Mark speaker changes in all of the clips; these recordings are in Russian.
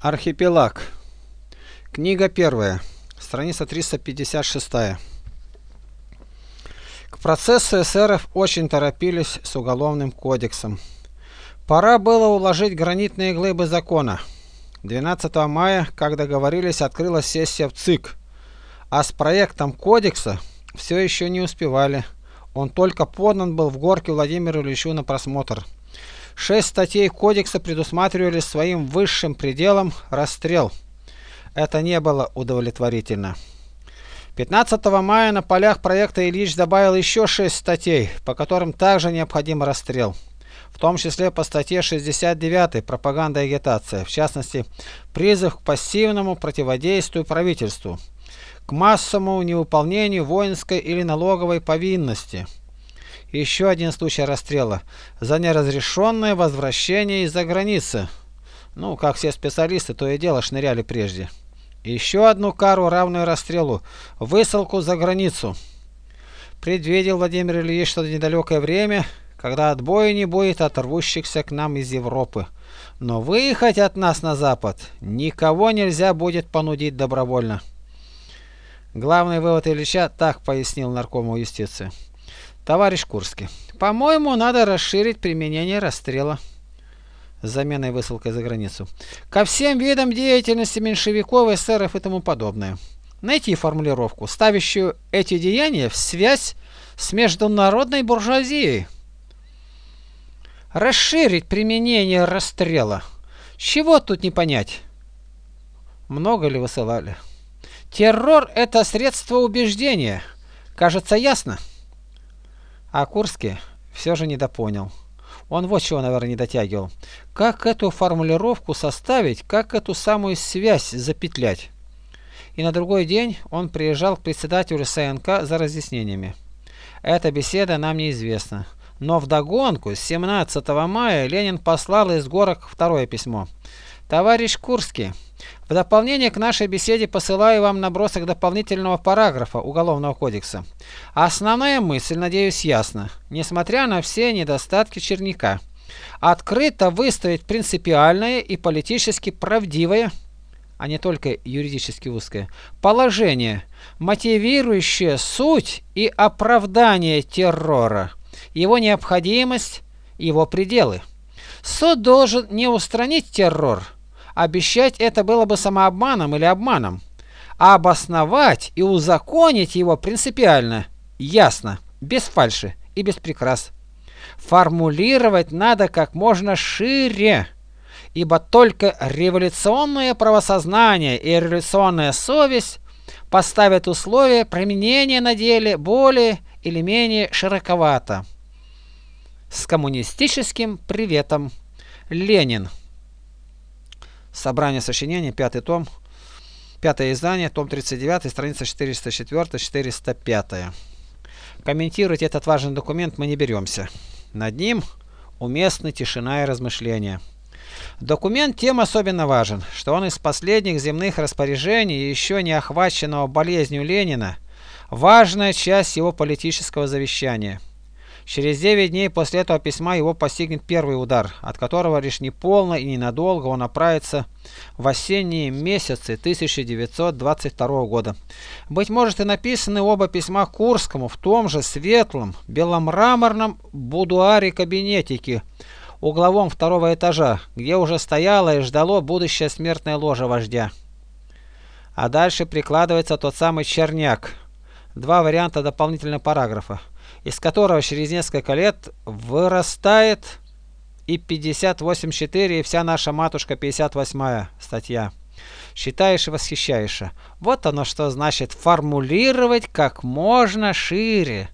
Speaker 1: Архипелаг. Книга первая. Страница 356. К процессу эсеров очень торопились с уголовным кодексом. Пора было уложить гранитные глыбы закона. 12 мая, как договорились, открылась сессия в ЦИК. А с проектом кодекса все еще не успевали. Он только подан был в горке Владимиру Ильичу на просмотр. Шесть статей кодекса предусматривали своим высшим пределом расстрел. Это не было удовлетворительно. 15 мая на полях проекта Ильич добавил еще шесть статей, по которым также необходим расстрел. В том числе по статье 69 «Пропаганда и агитация», в частности, призыв к пассивному противодействию правительству, к массовому невыполнению воинской или налоговой повинности – еще один случай расстрела за неразрешенное возвращение из-за границы. Ну, как все специалисты, то и дело шныряли прежде. Еще одну кару, равную расстрелу – высылку за границу. Предвидел Владимир Ильич, что недалекое время, когда отбоя не будет от рвущихся к нам из Европы. Но выехать от нас на запад никого нельзя будет понудить добровольно. Главный вывод Ильича так пояснил наркому юстиции. Товарищ Курский, по-моему, надо расширить применение расстрела с заменой высылкой за границу ко всем видам деятельности меньшевиков, эсеров и тому подобное. Найти формулировку, ставящую эти деяния в связь с международной буржуазией. Расширить применение расстрела. Чего тут не понять? Много ли высылали? Террор – это средство убеждения. Кажется, ясно? А Курский все же недопонял. Он вот чего, наверное, не дотягивал. Как эту формулировку составить, как эту самую связь запетлять? И на другой день он приезжал к председателю СНК за разъяснениями. Эта беседа нам неизвестна. Но вдогонку, с 17 мая, Ленин послал из горок второе письмо. «Товарищ Курский, в дополнение к нашей беседе посылаю вам набросок дополнительного параграфа Уголовного кодекса. Основная мысль, надеюсь, ясна, несмотря на все недостатки черника. Открыто выставить принципиальное и политически правдивое, а не только юридически узкое, положение, мотивирующее суть и оправдание террора, его необходимость, его пределы. Суд должен не устранить террор, Обещать это было бы самообманом или обманом. А обосновать и узаконить его принципиально, ясно, без фальши и без прикрас. Формулировать надо как можно шире, ибо только революционное правосознание и революционная совесть поставят условия применения на деле более или менее широковато. С коммунистическим приветом. Ленин. Собрание сочинений, пятый том, пятое издание, том 39, страница 404-405. Комментировать этот важный документ мы не беремся. Над ним уместны тишина и размышления. Документ тем особенно важен, что он из последних земных распоряжений еще не охваченного болезнью Ленина, важная часть его политического завещания – Через 9 дней после этого письма его постигнет первый удар, от которого лишь неполно и ненадолго он направится в осенние месяцы 1922 года. Быть может и написаны оба письма Курскому в том же светлом, беломраморном будуаре-кабинетике, угловом второго этажа, где уже стояло и ждало будущее смертное ложе вождя. А дальше прикладывается тот самый черняк. Два варианта дополнительного параграфа из которого через несколько лет вырастает и 58.4, и вся наша матушка 58 статья. Считаешь и восхищаешь. Вот оно что значит формулировать как можно шире.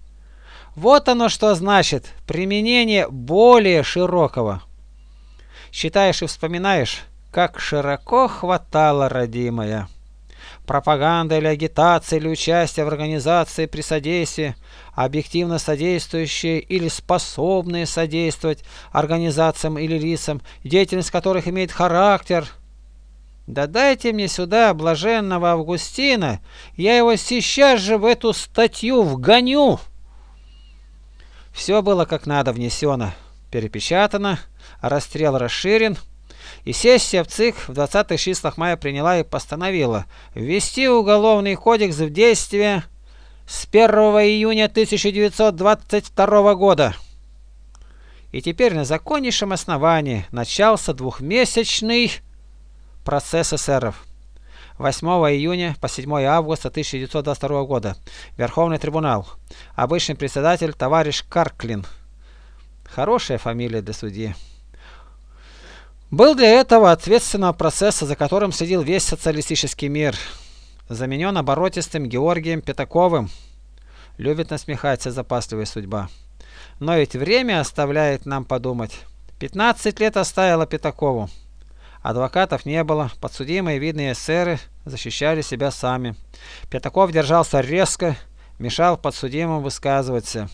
Speaker 1: Вот оно что значит применение более широкого. Считаешь и вспоминаешь, как широко хватало, родимая пропаганда или агитация или участие в организации при содействии, объективно содействующие или способные содействовать организациям или лицам, деятельность которых имеет характер. Да дайте мне сюда блаженного Августина, я его сейчас же в эту статью вгоню. Все было как надо внесено, перепечатано, расстрел расширен, И сессия в ЦИК в 20-х числах мая приняла и постановила ввести Уголовный кодекс в действие с 1 июня 1922 года. И теперь на законнейшем основании начался двухмесячный процесс эсеров. 8 июня по 7 августа 1922 года. Верховный трибунал. Обычный председатель товарищ Карклин. Хорошая фамилия для судьи. Был для этого ответственного процесса, за которым следил весь социалистический мир. Заменен оборотистым Георгием Пятаковым. Любит насмехаться запасливая судьба. Но ведь время оставляет нам подумать. 15 лет оставила Пятакову. Адвокатов не было, подсудимые видные эсеры защищали себя сами. Пятаков держался резко, мешал подсудимым высказываться.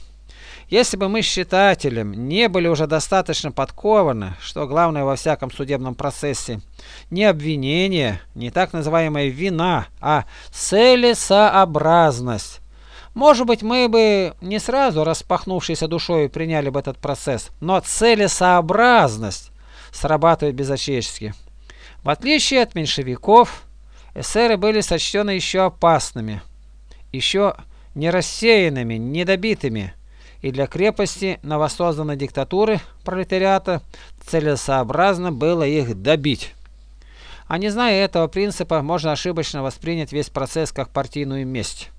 Speaker 1: Если бы мы с читателем не были уже достаточно подкованы, что главное во всяком судебном процессе, не обвинение, не так называемая вина, а целесообразность, может быть, мы бы не сразу, распахнувшейся душой, приняли бы этот процесс, но целесообразность срабатывает безочечески. В отличие от меньшевиков, эсеры были сочтены еще опасными, еще не рассеянными, недобитыми, и для крепости новосозданной диктатуры пролетариата целесообразно было их добить. А не зная этого принципа, можно ошибочно воспринять весь процесс как партийную месть.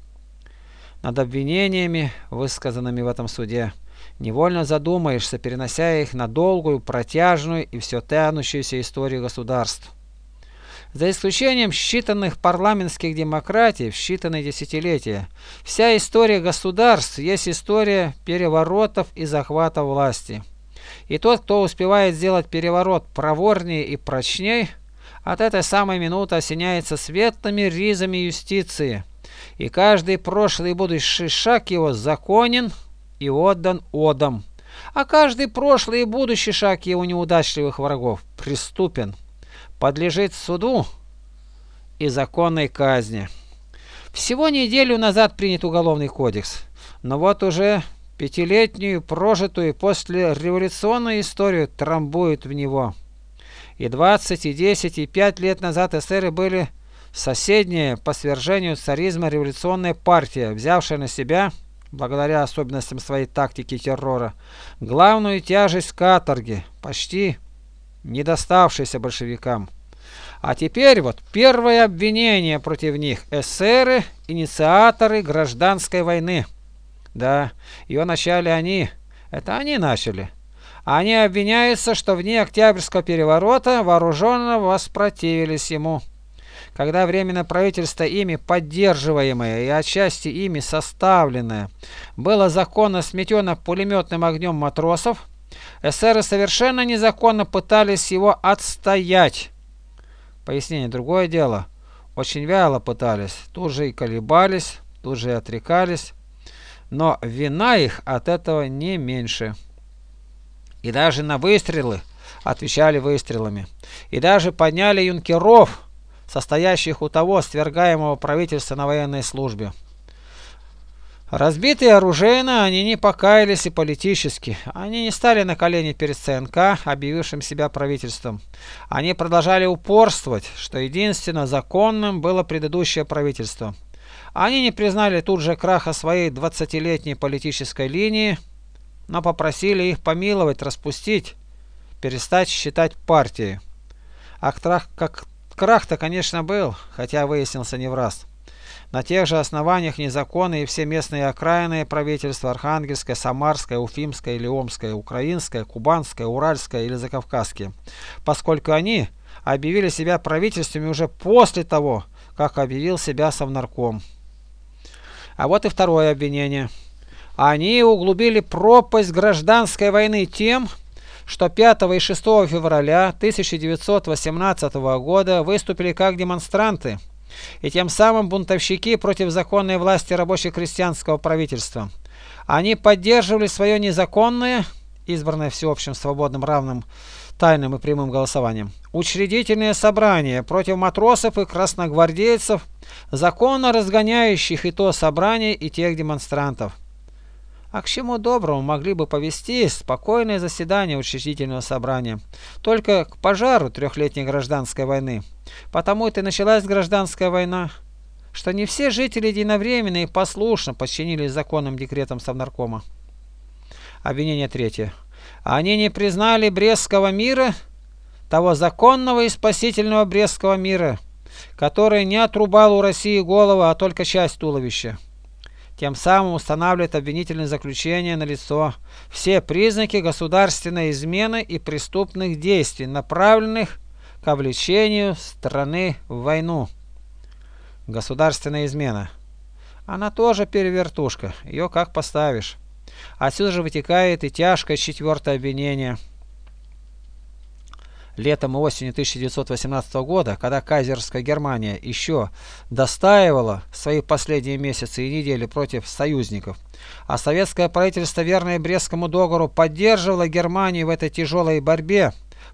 Speaker 1: Над обвинениями, высказанными в этом суде, невольно задумаешься, перенося их на долгую, протяжную и все тянущуюся историю государств. За исключением считанных парламентских демократий в считанные десятилетия, вся история государств есть история переворотов и захвата власти. И тот, кто успевает сделать переворот проворнее и прочней, от этой самой минуты осеняется светлыми ризами юстиции, и каждый прошлый и будущий шаг его законен и отдан одам, а каждый прошлый и будущий шаг его неудачливых врагов преступен подлежит суду и законной казни. Всего неделю назад принят Уголовный кодекс, но вот уже пятилетнюю прожитую после революционную историю трамбуют в него. И 20, и 10, и 5 лет назад эсеры были соседние по свержению царизма революционная партия, взявшая на себя, благодаря особенностям своей тактики террора, главную тяжесть каторги, почти не доставшейся большевикам. А теперь вот первое обвинение против них – эсеры, инициаторы гражданской войны. Да, ее начали они, это они начали. Они обвиняются, что в дни Октябрьского переворота вооруженно воспротивились ему. Когда Временное правительство ими поддерживаемое и отчасти ими составленное было законно сметено пулеметным огнем матросов, эсеры совершенно незаконно пытались его отстоять. Пояснение. Другое дело. Очень вяло пытались. Тут же и колебались, тут же и отрекались. Но вина их от этого не меньше. И даже на выстрелы отвечали выстрелами. И даже подняли юнкеров, состоящих у того свергаемого правительства на военной службе. Разбитые оружейно, они не покаялись и политически. Они не стали на колени перед ЦНК, объявившим себя правительством. Они продолжали упорствовать, что единственно законным было предыдущее правительство. Они не признали тут же краха своей 20-летней политической линии, но попросили их помиловать, распустить, перестать считать партией. А крах, как крах-то, конечно, был, хотя выяснился не в раз. На тех же основаниях незаконны и все местные окраинные правительства Архангельское, Самарское, Уфимское, Леомское, Украинское, Кубанское, Уральское или Закавказские, поскольку они объявили себя правительствами уже после того, как объявил себя Совнарком. А вот и второе обвинение. Они углубили пропасть гражданской войны тем, что 5 и 6 февраля 1918 года выступили как демонстранты и тем самым бунтовщики против законной власти рабоче-крестьянского правительства. Они поддерживали свое незаконное, избранное всеобщим свободным равным тайным и прямым голосованием, учредительное собрание против матросов и красногвардейцев, законно разгоняющих и то собрание, и тех демонстрантов. А к чему доброму могли бы повести спокойное заседание учредительного собрания, только к пожару трехлетней гражданской войны. Потому и началась гражданская война, что не все жители единовременно и послушно подчинились законным декретам Совнаркома. Обвинение третье. Они не признали Брестского мира, того законного и спасительного Брестского мира, который не отрубал у России голову, а только часть туловища тем самым устанавливает обвинительное заключение на лицо все признаки государственной измены и преступных действий, направленных к влечению страны в войну. Государственная измена. Она тоже перевертушка, ее как поставишь. Отсюда же вытекает и тяжкое четвертое обвинение – летом и осенью 1918 года, когда кайзерская Германия еще достаивала свои последние месяцы и недели против союзников, а советское правительство, верное Брестскому договору, поддерживало Германию в этой тяжелой борьбе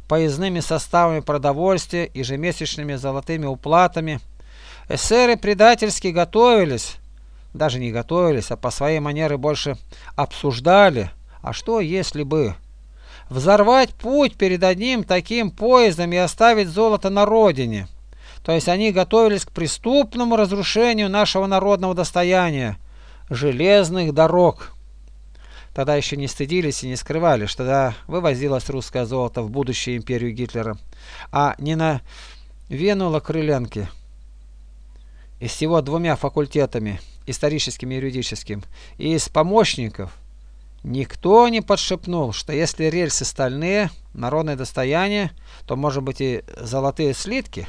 Speaker 1: поездными составами продовольствия, ежемесячными золотыми уплатами, эсеры предательски готовились, даже не готовились, а по своей манере больше обсуждали, а что если бы взорвать путь перед одним таким поездом и оставить золото на родине. То есть они готовились к преступному разрушению нашего народного достояния – железных дорог. Тогда еще не стыдились и не скрывали, что тогда вывозилось русское золото в будущую империю Гитлера, а не на Вену Крыленки. И всего двумя факультетами, историческим и юридическим, и из помощников – Никто не подшепнул, что если рельсы стальные, народное достояние, то может быть и золотые слитки.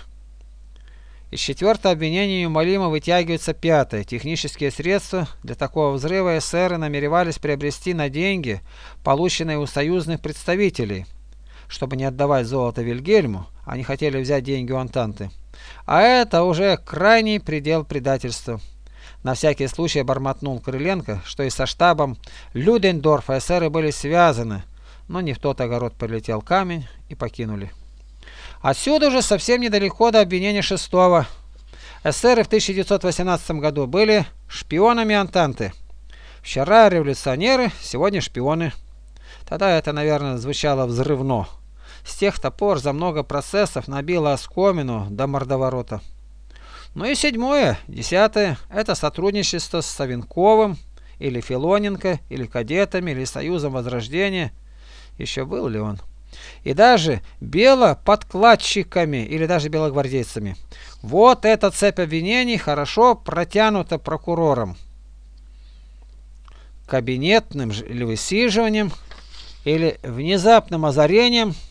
Speaker 1: Из четвертого обвинения неумолимо вытягивается пятое. Технические средства для такого взрыва эсеры намеревались приобрести на деньги, полученные у союзных представителей. Чтобы не отдавать золото Вильгельму, они хотели взять деньги у Антанты. А это уже крайний предел предательства. На всякий случай бормотнул Крыленко, что и со штабом Людендорфа эсеры были связаны, но не в тот огород прилетел камень и покинули. Отсюда уже совсем недалеко до обвинения шестого. Эсеры в 1918 году были шпионами Антанты. Вчера революционеры, сегодня шпионы. Тогда это, наверное, звучало взрывно. С тех пор за много процессов набило оскомину до мордоворота. Ну и седьмое, десятое – это сотрудничество с Савинковым, или Филоненко, или кадетами, или Союзом Возрождения. Еще был ли он? И даже белоподкладчиками или даже белогвардейцами. Вот эта цепь обвинений хорошо протянута прокурором. Кабинетным или высиживанием, или внезапным озарением –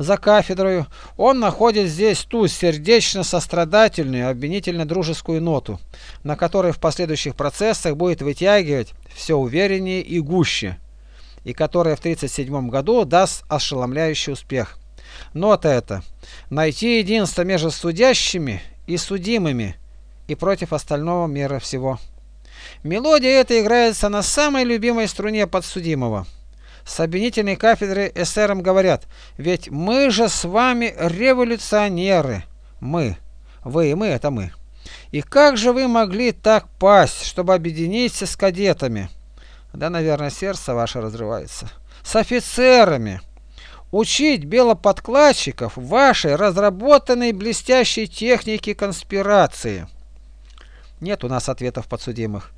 Speaker 1: за кафедрою, он находит здесь ту сердечно-сострадательную, обвинительно-дружескую ноту, на которой в последующих процессах будет вытягивать все увереннее и гуще, и которая в 1937 году даст ошеломляющий успех. Нота эта – найти единство между судящими и судимыми, и против остального мира всего. Мелодия эта играется на самой любимой струне подсудимого – с обвинительной кафедры эсерам говорят, ведь мы же с вами революционеры. Мы. Вы и мы – это мы. И как же вы могли так пасть, чтобы объединиться с кадетами? Да, наверное, сердце ваше разрывается. С офицерами. Учить белоподкладчиков вашей разработанной блестящей техники конспирации. Нет у нас ответов подсудимых.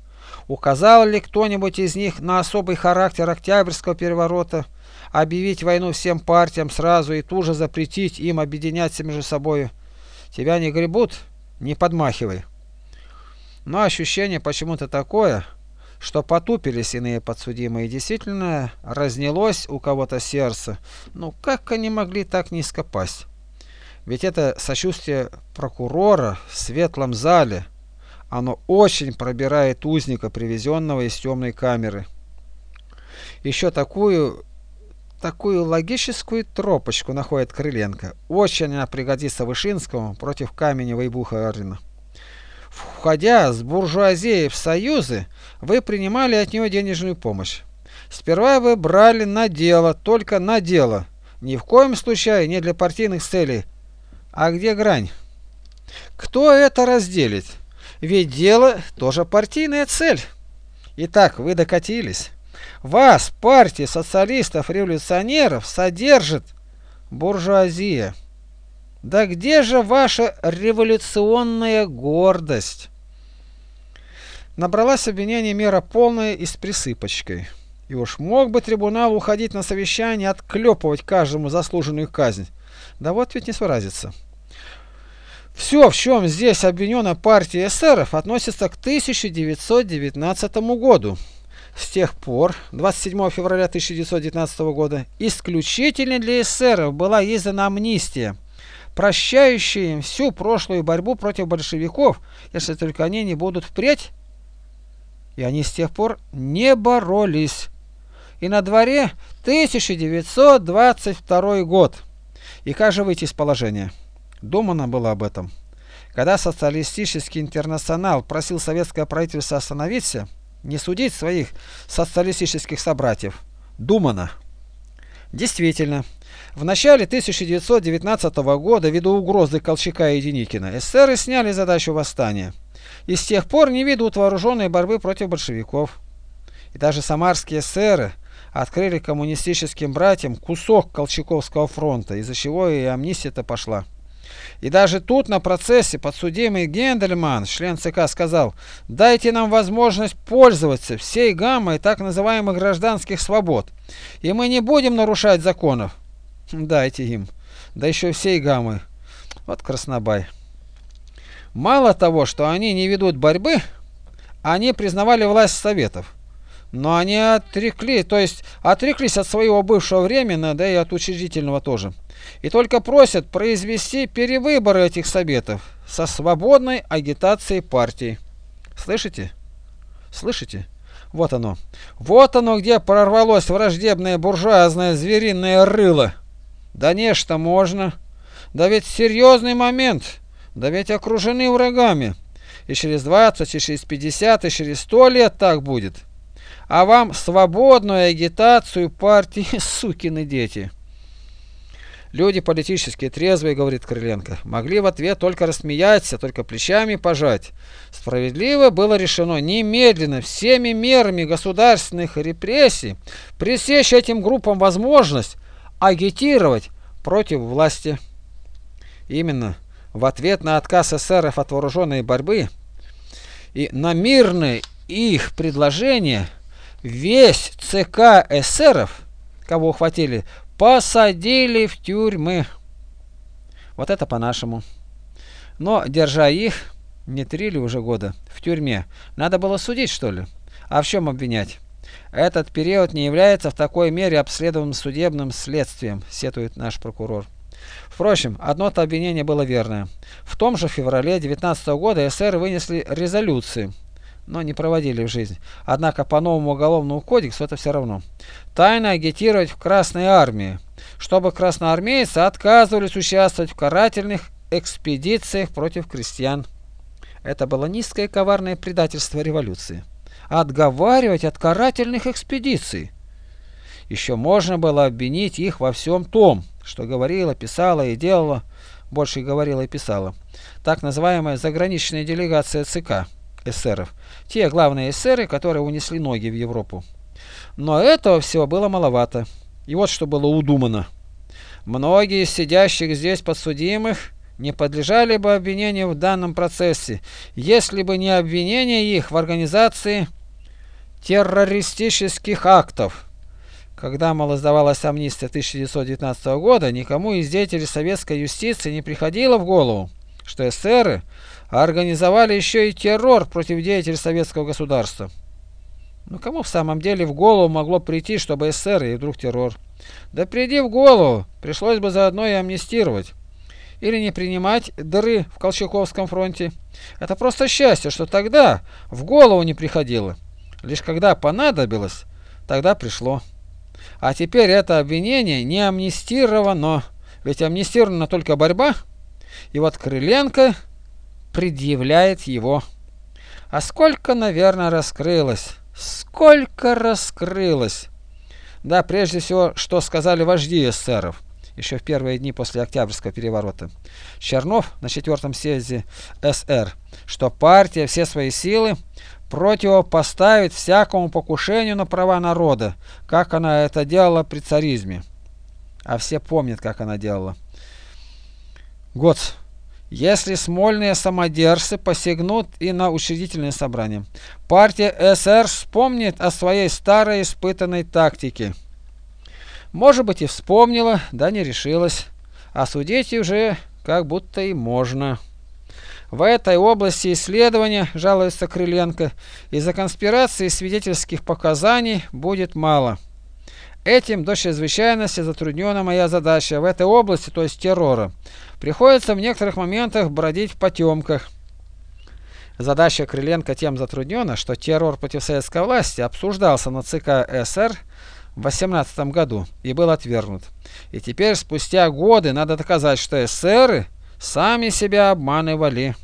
Speaker 1: Указал ли кто-нибудь из них на особый характер Октябрьского переворота, объявить войну всем партиям сразу и тут же запретить им объединяться между собой? Тебя не гребут? Не подмахивай. Но ощущение почему-то такое, что потупились иные подсудимые, действительно разнялось у кого-то сердце. Ну как они могли так низко пасть? Ведь это сочувствие прокурора в светлом зале – оно очень пробирает узника, привезенного из темной камеры. Еще такую такую логическую тропочку находит Крыленко. Очень она пригодится Вышинскому против Каменева и Бухарина. Входя с буржуазией в союзы, вы принимали от нее денежную помощь. Сперва вы брали на дело, только на дело. Ни в коем случае не для партийных целей. А где грань? Кто это разделит? Ведь дело тоже партийная цель. Итак, вы докатились. Вас, партии социалистов-революционеров, содержит буржуазия. Да где же ваша революционная гордость? Набралась обвинение мера полная и с присыпочкой. И уж мог бы трибунал уходить на совещание, отклепывать каждому заслуженную казнь. Да вот ведь не своразится. Все, в чем здесь обвинена партия эсеров, относится к 1919 году. С тех пор, 27 февраля 1919 года, исключительно для эсеров была издана амнистия, прощающая им всю прошлую борьбу против большевиков, если только они не будут впредь. И они с тех пор не боролись. И на дворе 1922 год. И как же выйти из положения? Думано было об этом. Когда социалистический интернационал просил советское правительство остановиться, не судить своих социалистических собратьев, думано. Действительно, в начале 1919 года, ввиду угрозы Колчака и Деникина, эсеры сняли задачу восстания. И с тех пор не ведут вооруженной борьбы против большевиков. И даже самарские эсеры открыли коммунистическим братьям кусок Колчаковского фронта, из-за чего и амнистия-то пошла. И даже тут на процессе подсудимый Гендельман, член ЦК, сказал, дайте нам возможность пользоваться всей гаммой так называемых гражданских свобод, и мы не будем нарушать законов. Дайте им, да еще всей гаммы. Вот Краснобай. Мало того, что они не ведут борьбы, они признавали власть Советов. Но они отрекли, то есть отреклись от своего бывшего времени, да и от учредительного тоже. И только просят произвести перевыборы этих советов со свободной агитацией партии. Слышите? Слышите? Вот оно. Вот оно, где прорвалось враждебное буржуазное звериное рыло. Да нечто можно. Да ведь серьезный момент. Да ведь окружены врагами. И через 20, и через 50, и через 100 лет так будет а вам свободную агитацию партии, сукины дети. Люди политически трезвые, говорит Крыленко, могли в ответ только рассмеяться, только плечами пожать. Справедливо было решено немедленно всеми мерами государственных репрессий пресечь этим группам возможность агитировать против власти. Именно в ответ на отказ эсеров от вооруженной борьбы и на мирные их предложения весь ЦК эсеров, кого ухватили, посадили в тюрьмы. Вот это по-нашему. Но, держа их, не три ли уже года, в тюрьме, надо было судить, что ли? А в чем обвинять? Этот период не является в такой мере обследованным судебным следствием, сетует наш прокурор. Впрочем, одно-то обвинение было верное. В том же феврале 19 года СССР вынесли резолюции, но не проводили в жизнь. Однако по новому уголовному кодексу это все равно. Тайно агитировать в Красной Армии, чтобы красноармейцы отказывались участвовать в карательных экспедициях против крестьян. Это было низкое коварное предательство революции. Отговаривать от карательных экспедиций. Еще можно было обвинить их во всем том, что говорила, писала и делала, больше говорила и писала, так называемая заграничная делегация ЦК эсеров. Те главные эсеры, которые унесли ноги в Европу. Но этого всего было маловато. И вот что было удумано. Многие из сидящих здесь подсудимых не подлежали бы обвинению в данном процессе, если бы не обвинение их в организации террористических актов. Когда мало амнистия 1919 года, никому из деятелей советской юстиции не приходило в голову, что эсеры организовали еще и террор против деятелей советского государства. Ну кому в самом деле в голову могло прийти, чтобы СССР и вдруг террор? Да приди в голову, пришлось бы заодно и амнистировать. Или не принимать дыры в Колчаковском фронте. Это просто счастье, что тогда в голову не приходило. Лишь когда понадобилось, тогда пришло. А теперь это обвинение не амнистировано. Ведь амнистирована только борьба. И вот Крыленко предъявляет его. А сколько, наверное, раскрылось. Сколько раскрылось. Да, прежде всего, что сказали вожди эсеров. еще в первые дни после Октябрьского переворота. Чернов на четвертом съезде СР, что партия все свои силы противопоставит всякому покушению на права народа, как она это делала при царизме. А все помнят, как она делала. Гоц. Если смольные самодержцы посягнут и на учредительное собрание, партия СР вспомнит о своей старой испытанной тактике. Может быть и вспомнила, да не решилась. А судить уже как будто и можно. В этой области исследования, жалуется Крыленко, из-за конспирации свидетельских показаний будет мало. Этим до чрезвычайности затруднена моя задача в этой области, то есть террора. Приходится в некоторых моментах бродить в потемках. Задача Крыленко тем затруднена, что террор против советской власти обсуждался на ЦК СР в 18 году и был отвергнут. И теперь, спустя годы, надо доказать, что эсеры сами себя обманывали.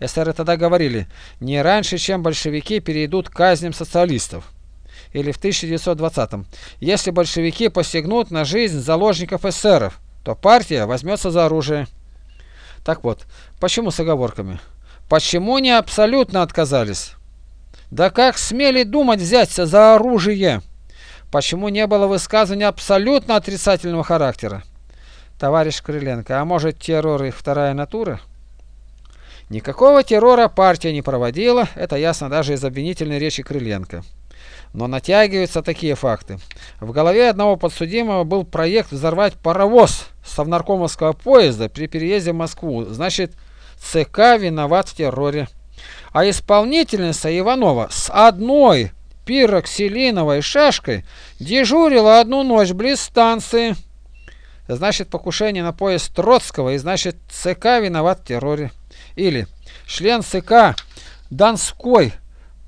Speaker 1: Эсеры тогда говорили, не раньше, чем большевики перейдут к казням социалистов. Или в 1920-м, если большевики посягнут на жизнь заложников эсеров, то партия возьмется за оружие. Так вот, почему с оговорками? Почему не абсолютно отказались? Да как смели думать взяться за оружие? Почему не было высказывания абсолютно отрицательного характера? Товарищ Крыленко, а может террор их вторая натура? Никакого террора партия не проводила, это ясно даже из обвинительной речи Крыленко. Но натягиваются такие факты. В голове одного подсудимого был проект взорвать паровоз совнаркомовского поезда при переезде в Москву. Значит, ЦК виноват в терроре. А исполнительница Иванова с одной пироксилиновой шашкой дежурила одну ночь близ станции. Значит, покушение на поезд Троцкого, и значит, ЦК виноват в терроре. Или член ЦК Донской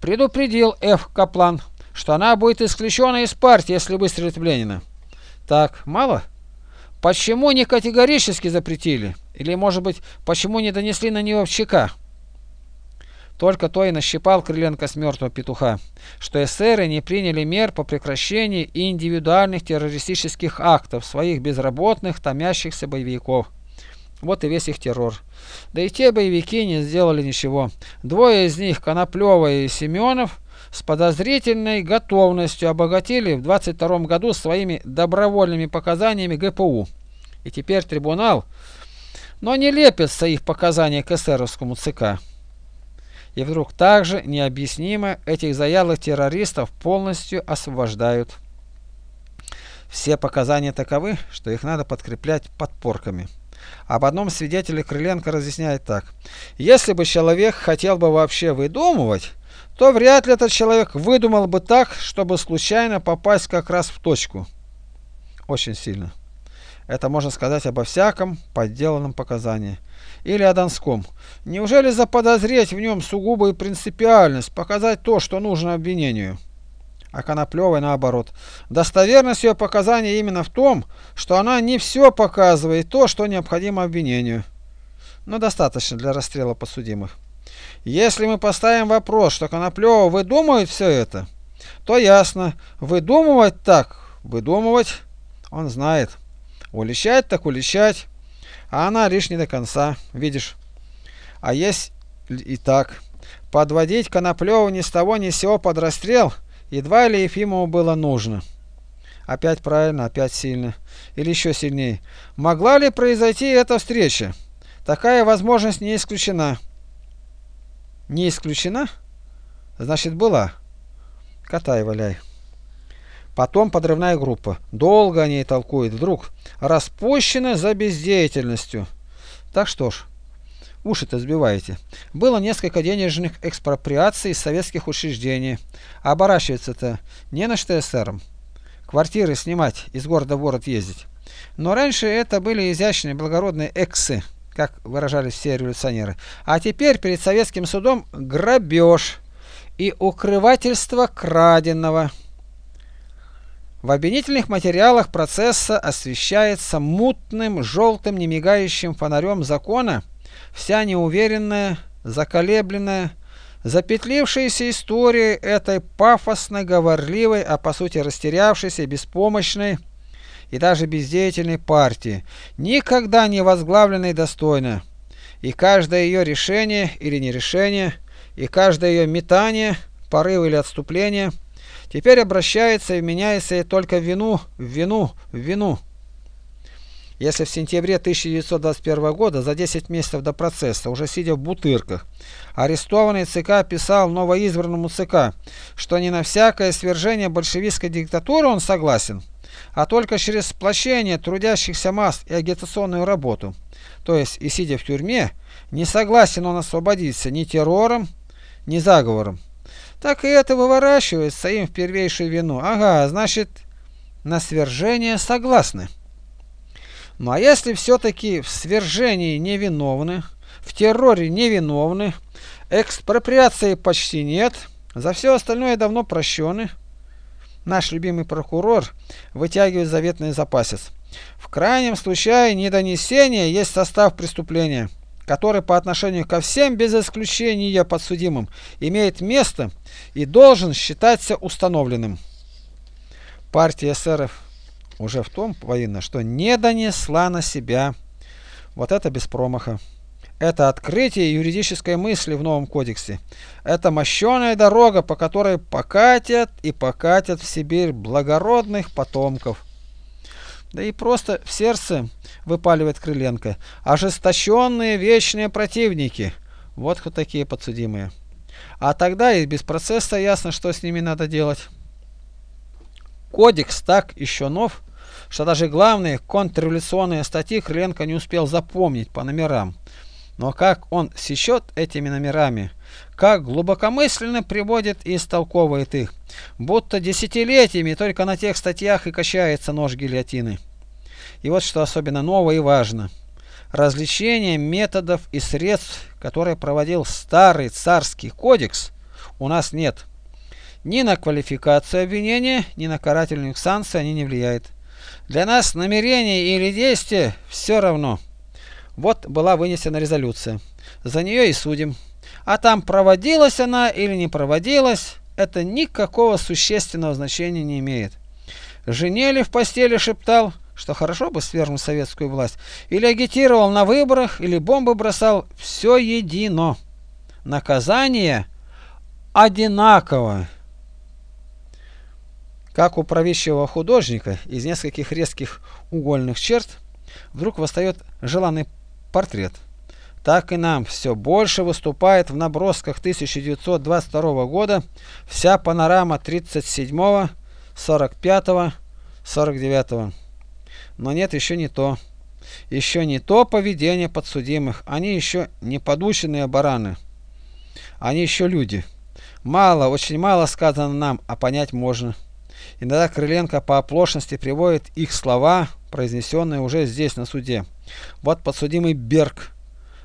Speaker 1: предупредил Ф. Каплан, что она будет исключена из партии, если выстрелит в Ленина. Так, мало? Почему не категорически запретили? Или, может быть, почему не донесли на нее в ЧК? Только то и нащипал Крыленко с мертвого петуха, что эсеры не приняли мер по прекращению индивидуальных террористических актов своих безработных, томящихся боевиков. Вот и весь их террор. Да и те боевики не сделали ничего. Двое из них, Коноплева и Семенов, с подозрительной готовностью обогатили в 22 году своими добровольными показаниями ГПУ. И теперь трибунал, но не лепится их показания к эсеровскому ЦК. И вдруг также необъяснимо этих заядлых террористов полностью освобождают. Все показания таковы, что их надо подкреплять подпорками. Об одном свидетеле Крыленко разъясняет так. Если бы человек хотел бы вообще выдумывать, то вряд ли этот человек выдумал бы так, чтобы случайно попасть как раз в точку. Очень сильно. Это можно сказать обо всяком подделанном показании или о Донском. Неужели заподозреть в нем сугубую принципиальность, показать то, что нужно обвинению? А Коноплевой наоборот. Достоверность ее показаний именно в том, что она не все показывает то, что необходимо обвинению. Но достаточно для расстрела подсудимых. Если мы поставим вопрос, что Коноплева выдумывает все это, то ясно, выдумывать так, выдумывать он знает. Улещать так улещать. А она лишь не до конца, видишь. А есть и так. Подводить Коноплеву ни с того ни с сего под расстрел едва ли Ефимову было нужно. Опять правильно, опять сильно. Или еще сильнее. Могла ли произойти эта встреча? Такая возможность не исключена. Не исключена? Значит, была. Катай валяй. Потом подрывная группа. Долго они толкуют. Вдруг распущена за бездеятельностью. Так что ж, уши-то сбиваете. Было несколько денежных экспроприаций из советских учреждений. оборачивается-то не на что эсерам. Квартиры снимать, из города в город ездить. Но раньше это были изящные благородные эксы, как выражались все революционеры. А теперь перед советским судом грабеж и укрывательство краденого. В обвинительных материалах процесса освещается мутным, желтым, немигающим фонарем закона вся неуверенная, заколебленная, запетлившаяся история этой пафосно говорливой, а по сути растерявшейся, беспомощной и даже бездеятельной партии, никогда не возглавленной достойно. И каждое ее решение или нерешение, и каждое ее метание, порыв или отступление, теперь обращается и меняется только в вину, в вину, в вину. Если в сентябре 1921 года, за 10 месяцев до процесса, уже сидя в бутырках, арестованный ЦК писал новоизбранному ЦК, что не на всякое свержение большевистской диктатуры он согласен, а только через сплощение трудящихся масс и агитационную работу. То есть и сидя в тюрьме, не согласен он освободиться ни террором, ни заговором. Так и это выворачивается им в первейшую вину. Ага, значит, на свержение согласны. Ну а если все-таки в свержении невиновны, в терроре невиновны, экспроприации почти нет, за все остальное давно прощены, наш любимый прокурор вытягивает заветный запасец. В крайнем случае недонесение есть состав преступления, который по отношению ко всем без исключения подсудимым имеет место и должен считаться установленным. Партия эсеров уже в том повинна, что не донесла на себя. Вот это без промаха. Это открытие юридической мысли в новом кодексе. Это мощеная дорога, по которой покатят и покатят в Сибирь благородных потомков. Да и просто в сердце, выпаливает Крыленко, ожесточенные вечные противники. Вот кто такие подсудимые. А тогда и без процесса ясно, что с ними надо делать. Кодекс так еще нов, что даже главные контрреволюционные статьи Крыленко не успел запомнить по номерам. Но как он сечет этими номерами, как глубокомысленно приводит и истолковывает их, будто десятилетиями только на тех статьях и качается нож гильотины. И вот что особенно ново и важно. Развлечение методов и средств, которые проводил старый царский кодекс, у нас нет. Ни на квалификацию обвинения, ни на карательную санкцию они не влияют. Для нас намерение или действие все равно. Вот была вынесена резолюция. За нее и судим. А там проводилась она или не проводилась, это никакого существенного значения не имеет. Жене ли в постели шептал, что хорошо бы свергнуть советскую власть, или агитировал на выборах, или бомбы бросал, все едино. Наказание одинаково. Как у правящего художника из нескольких резких угольных черт вдруг восстает желанный портрет. Так и нам все больше выступает в набросках 1922 года вся панорама 37, 45, 49. Но нет, еще не то. Еще не то поведение подсудимых. Они еще не подученные бараны. Они еще люди. Мало, очень мало сказано нам, а понять можно. Иногда Крыленко по оплошности приводит их слова, произнесенные уже здесь на суде. Вот подсудимый Берг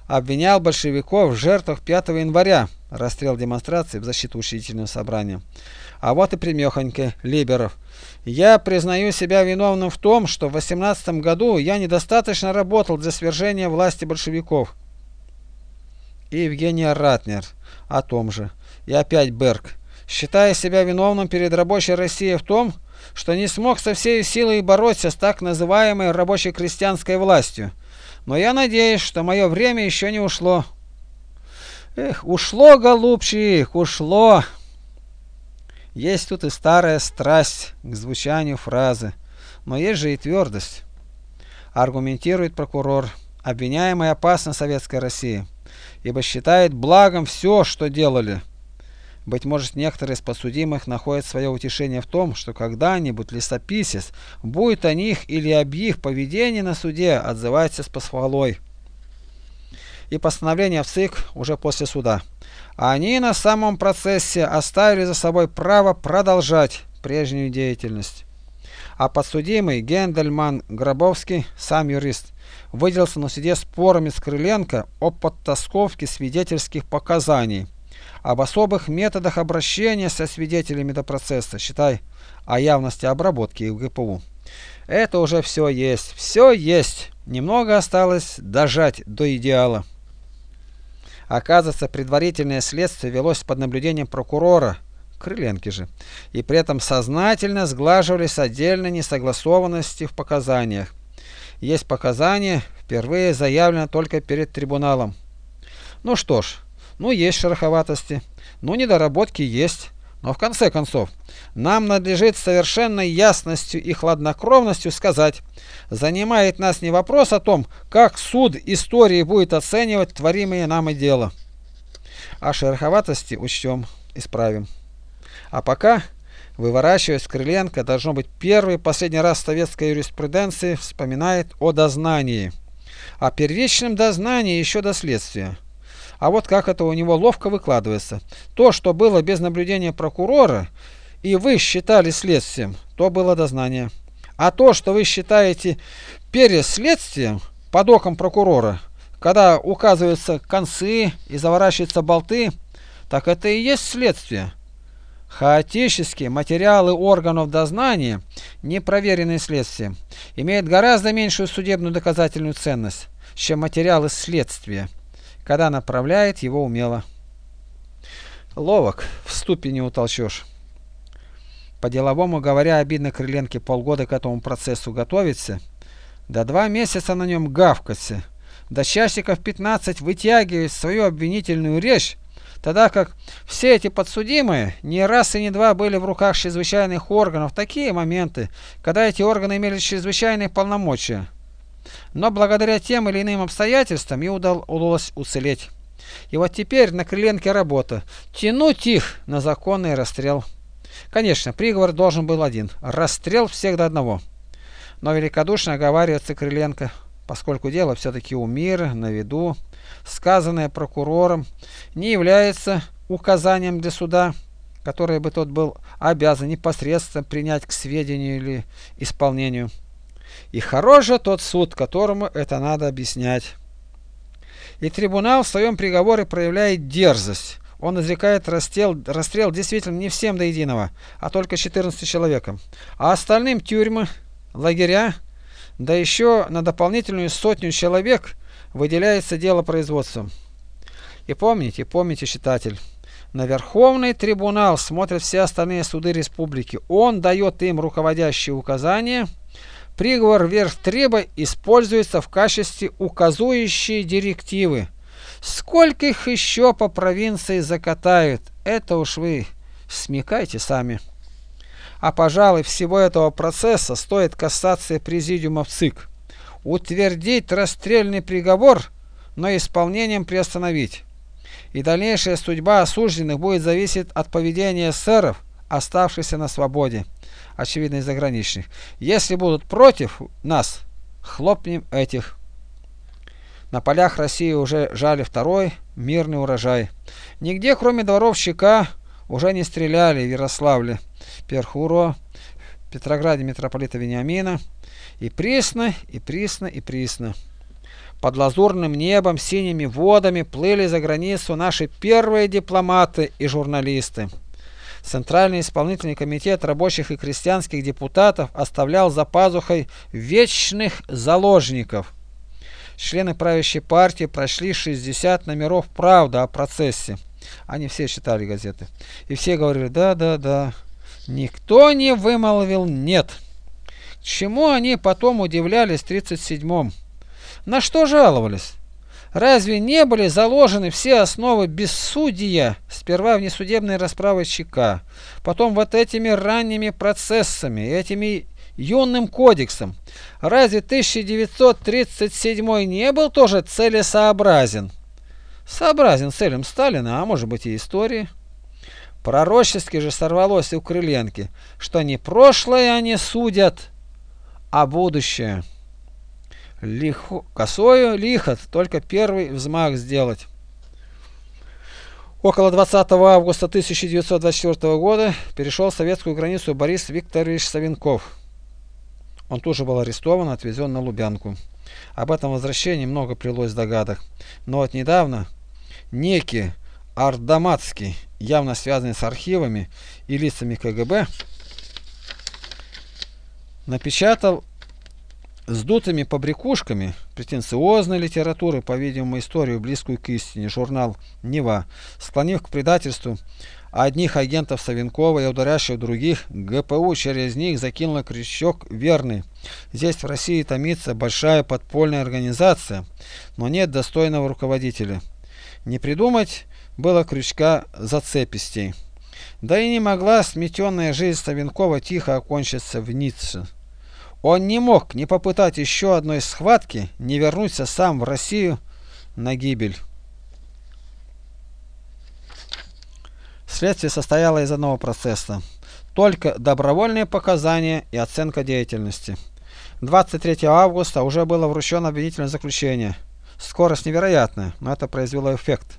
Speaker 1: обвинял большевиков в жертвах 5 января, расстрел демонстрации в защиту учредительного собрания. А вот и примехонько Либеров. Я признаю себя виновным в том, что в 18 году я недостаточно работал для свержения власти большевиков. И Евгения Ратнер о том же. И опять Берг считая себя виновным перед рабочей Россией в том, что не смог со всей силой бороться с так называемой рабочей крестьянской властью. Но я надеюсь, что мое время еще не ушло. Эх, ушло, голубчик, ушло. Есть тут и старая страсть к звучанию фразы, но есть же и твердость. Аргументирует прокурор, обвиняемый опасно советской России, ибо считает благом все, что делали. Быть может, некоторые из подсудимых находят свое утешение в том, что когда-нибудь лесописец будет о них или об их поведении на суде отзываться с похвалой. И постановление в ЦИК уже после суда. Они на самом процессе оставили за собой право продолжать прежнюю деятельность. А подсудимый Гендельман Гробовский, сам юрист, выделился на суде спорами с Крыленко о подтасковке свидетельских показаний об особых методах обращения со свидетелями до процесса, считай, о явности обработки в ГПУ. Это уже все есть, все есть. Немного осталось дожать до идеала. Оказывается, предварительное следствие велось под наблюдением прокурора, Крыленки же, и при этом сознательно сглаживались отдельно несогласованности в показаниях. Есть показания, впервые заявлено только перед трибуналом. Ну что ж, ну есть шероховатости, ну недоработки есть, но в конце концов, нам надлежит совершенной ясностью и хладнокровностью сказать, занимает нас не вопрос о том, как суд истории будет оценивать творимое нам и дело. А шероховатости учтем, исправим. А пока, выворачиваясь, Крыленко, должно быть, первый последний раз в советской юриспруденции вспоминает о дознании. О первичном дознании еще до следствия. А вот как это у него ловко выкладывается. То, что было без наблюдения прокурора, и вы считали следствием, то было дознание. А то, что вы считаете перед следствием, под оком прокурора, когда указываются концы и заворачиваются болты, так это и есть следствие. Хаотические материалы органов дознания, не проверенные следствием, имеют гораздо меньшую судебную доказательную ценность, чем материалы следствия, когда направляет его умело. Ловок, в ступе не утолчешь. По-деловому говоря, обидно Крыленке полгода к этому процессу готовиться, да два месяца на нем гавкаться, до часиков 15 вытягивать свою обвинительную речь, Тогда как все эти подсудимые не раз и не два были в руках чрезвычайных органов, такие моменты, когда эти органы имели чрезвычайные полномочия. Но благодаря тем или иным обстоятельствам удал, удалось уцелеть. И вот теперь на Крыленке работа – тянуть их на законный расстрел. Конечно, приговор должен был один – расстрел всех до одного. Но великодушно оговаривается Крыленко, поскольку дело все-таки у мира, на виду, сказанное прокурором, не является указанием для суда, которое бы тот был обязан непосредственно принять к сведению или исполнению. И хорош же тот суд, которому это надо объяснять. И трибунал в своем приговоре проявляет дерзость. Он изрекает расстрел, расстрел действительно не всем до единого, а только 14 человекам. А остальным тюрьмы, лагеря, да еще на дополнительную сотню человек – выделяется дело производством. И помните, помните, читатель, на Верховный трибунал смотрят все остальные суды республики. Он дает им руководящие указания. Приговор Верхтреба используется в качестве указующей директивы. Сколько их еще по провинции закатают, это уж вы смекайте сами. А пожалуй, всего этого процесса стоит касаться президиума в ЦИК утвердить расстрельный приговор, но исполнением приостановить. И дальнейшая судьба осужденных будет зависеть от поведения сэров, оставшихся на свободе, очевидно из заграничных. Если будут против нас, хлопнем этих. На полях России уже жали второй мирный урожай. Нигде, кроме дворов Щека, уже не стреляли в Ярославле, Перхуро, Петрограде митрополита Вениамина. И присно, и присно, и присно. Под лазурным небом, синими водами плыли за границу наши первые дипломаты и журналисты. Центральный исполнительный комитет рабочих и крестьянских депутатов оставлял за пазухой вечных заложников. Члены правящей партии прошли 60 номеров «Правда» о процессе. Они все читали газеты. И все говорили «да, да, да». Никто не вымолвил «нет». Чему они потом удивлялись в 37-м? На что жаловались? Разве не были заложены все основы бессудия, сперва внесудебной расправы ЧК, потом вот этими ранними процессами, этими юным кодексом? Разве 1937 не был тоже целесообразен? Сообразен целям Сталина, а может быть и истории. Пророчески же сорвалось и у Крыленки, что не прошлое они судят, а будущее. Лихо, косою лихот, только первый взмах сделать. Около 20 августа 1924 года перешел советскую границу Борис Викторович Савенков. Он тоже был арестован, отвезен на Лубянку. Об этом возвращении много прилось догадок. Но вот недавно некий Ардаматский, явно связанный с архивами и лицами КГБ, напечатал с дутыми побрякушками претенциозной литературы, по-видимому, историю, близкую к истине, журнал «Нева», склонив к предательству одних агентов Савенкова и ударящих других, ГПУ через них закинула крючок верный. Здесь в России томится большая подпольная организация, но нет достойного руководителя. Не придумать было крючка зацепистей. Да и не могла сметенная жизнь Савенкова тихо окончиться в Ницце. Он не мог не попытать еще одной схватки, не вернуться сам в Россию на гибель. Следствие состояло из одного процесса. Только добровольные показания и оценка деятельности. 23 августа уже было вручено обвинительное заключение. Скорость невероятная, но это произвело эффект.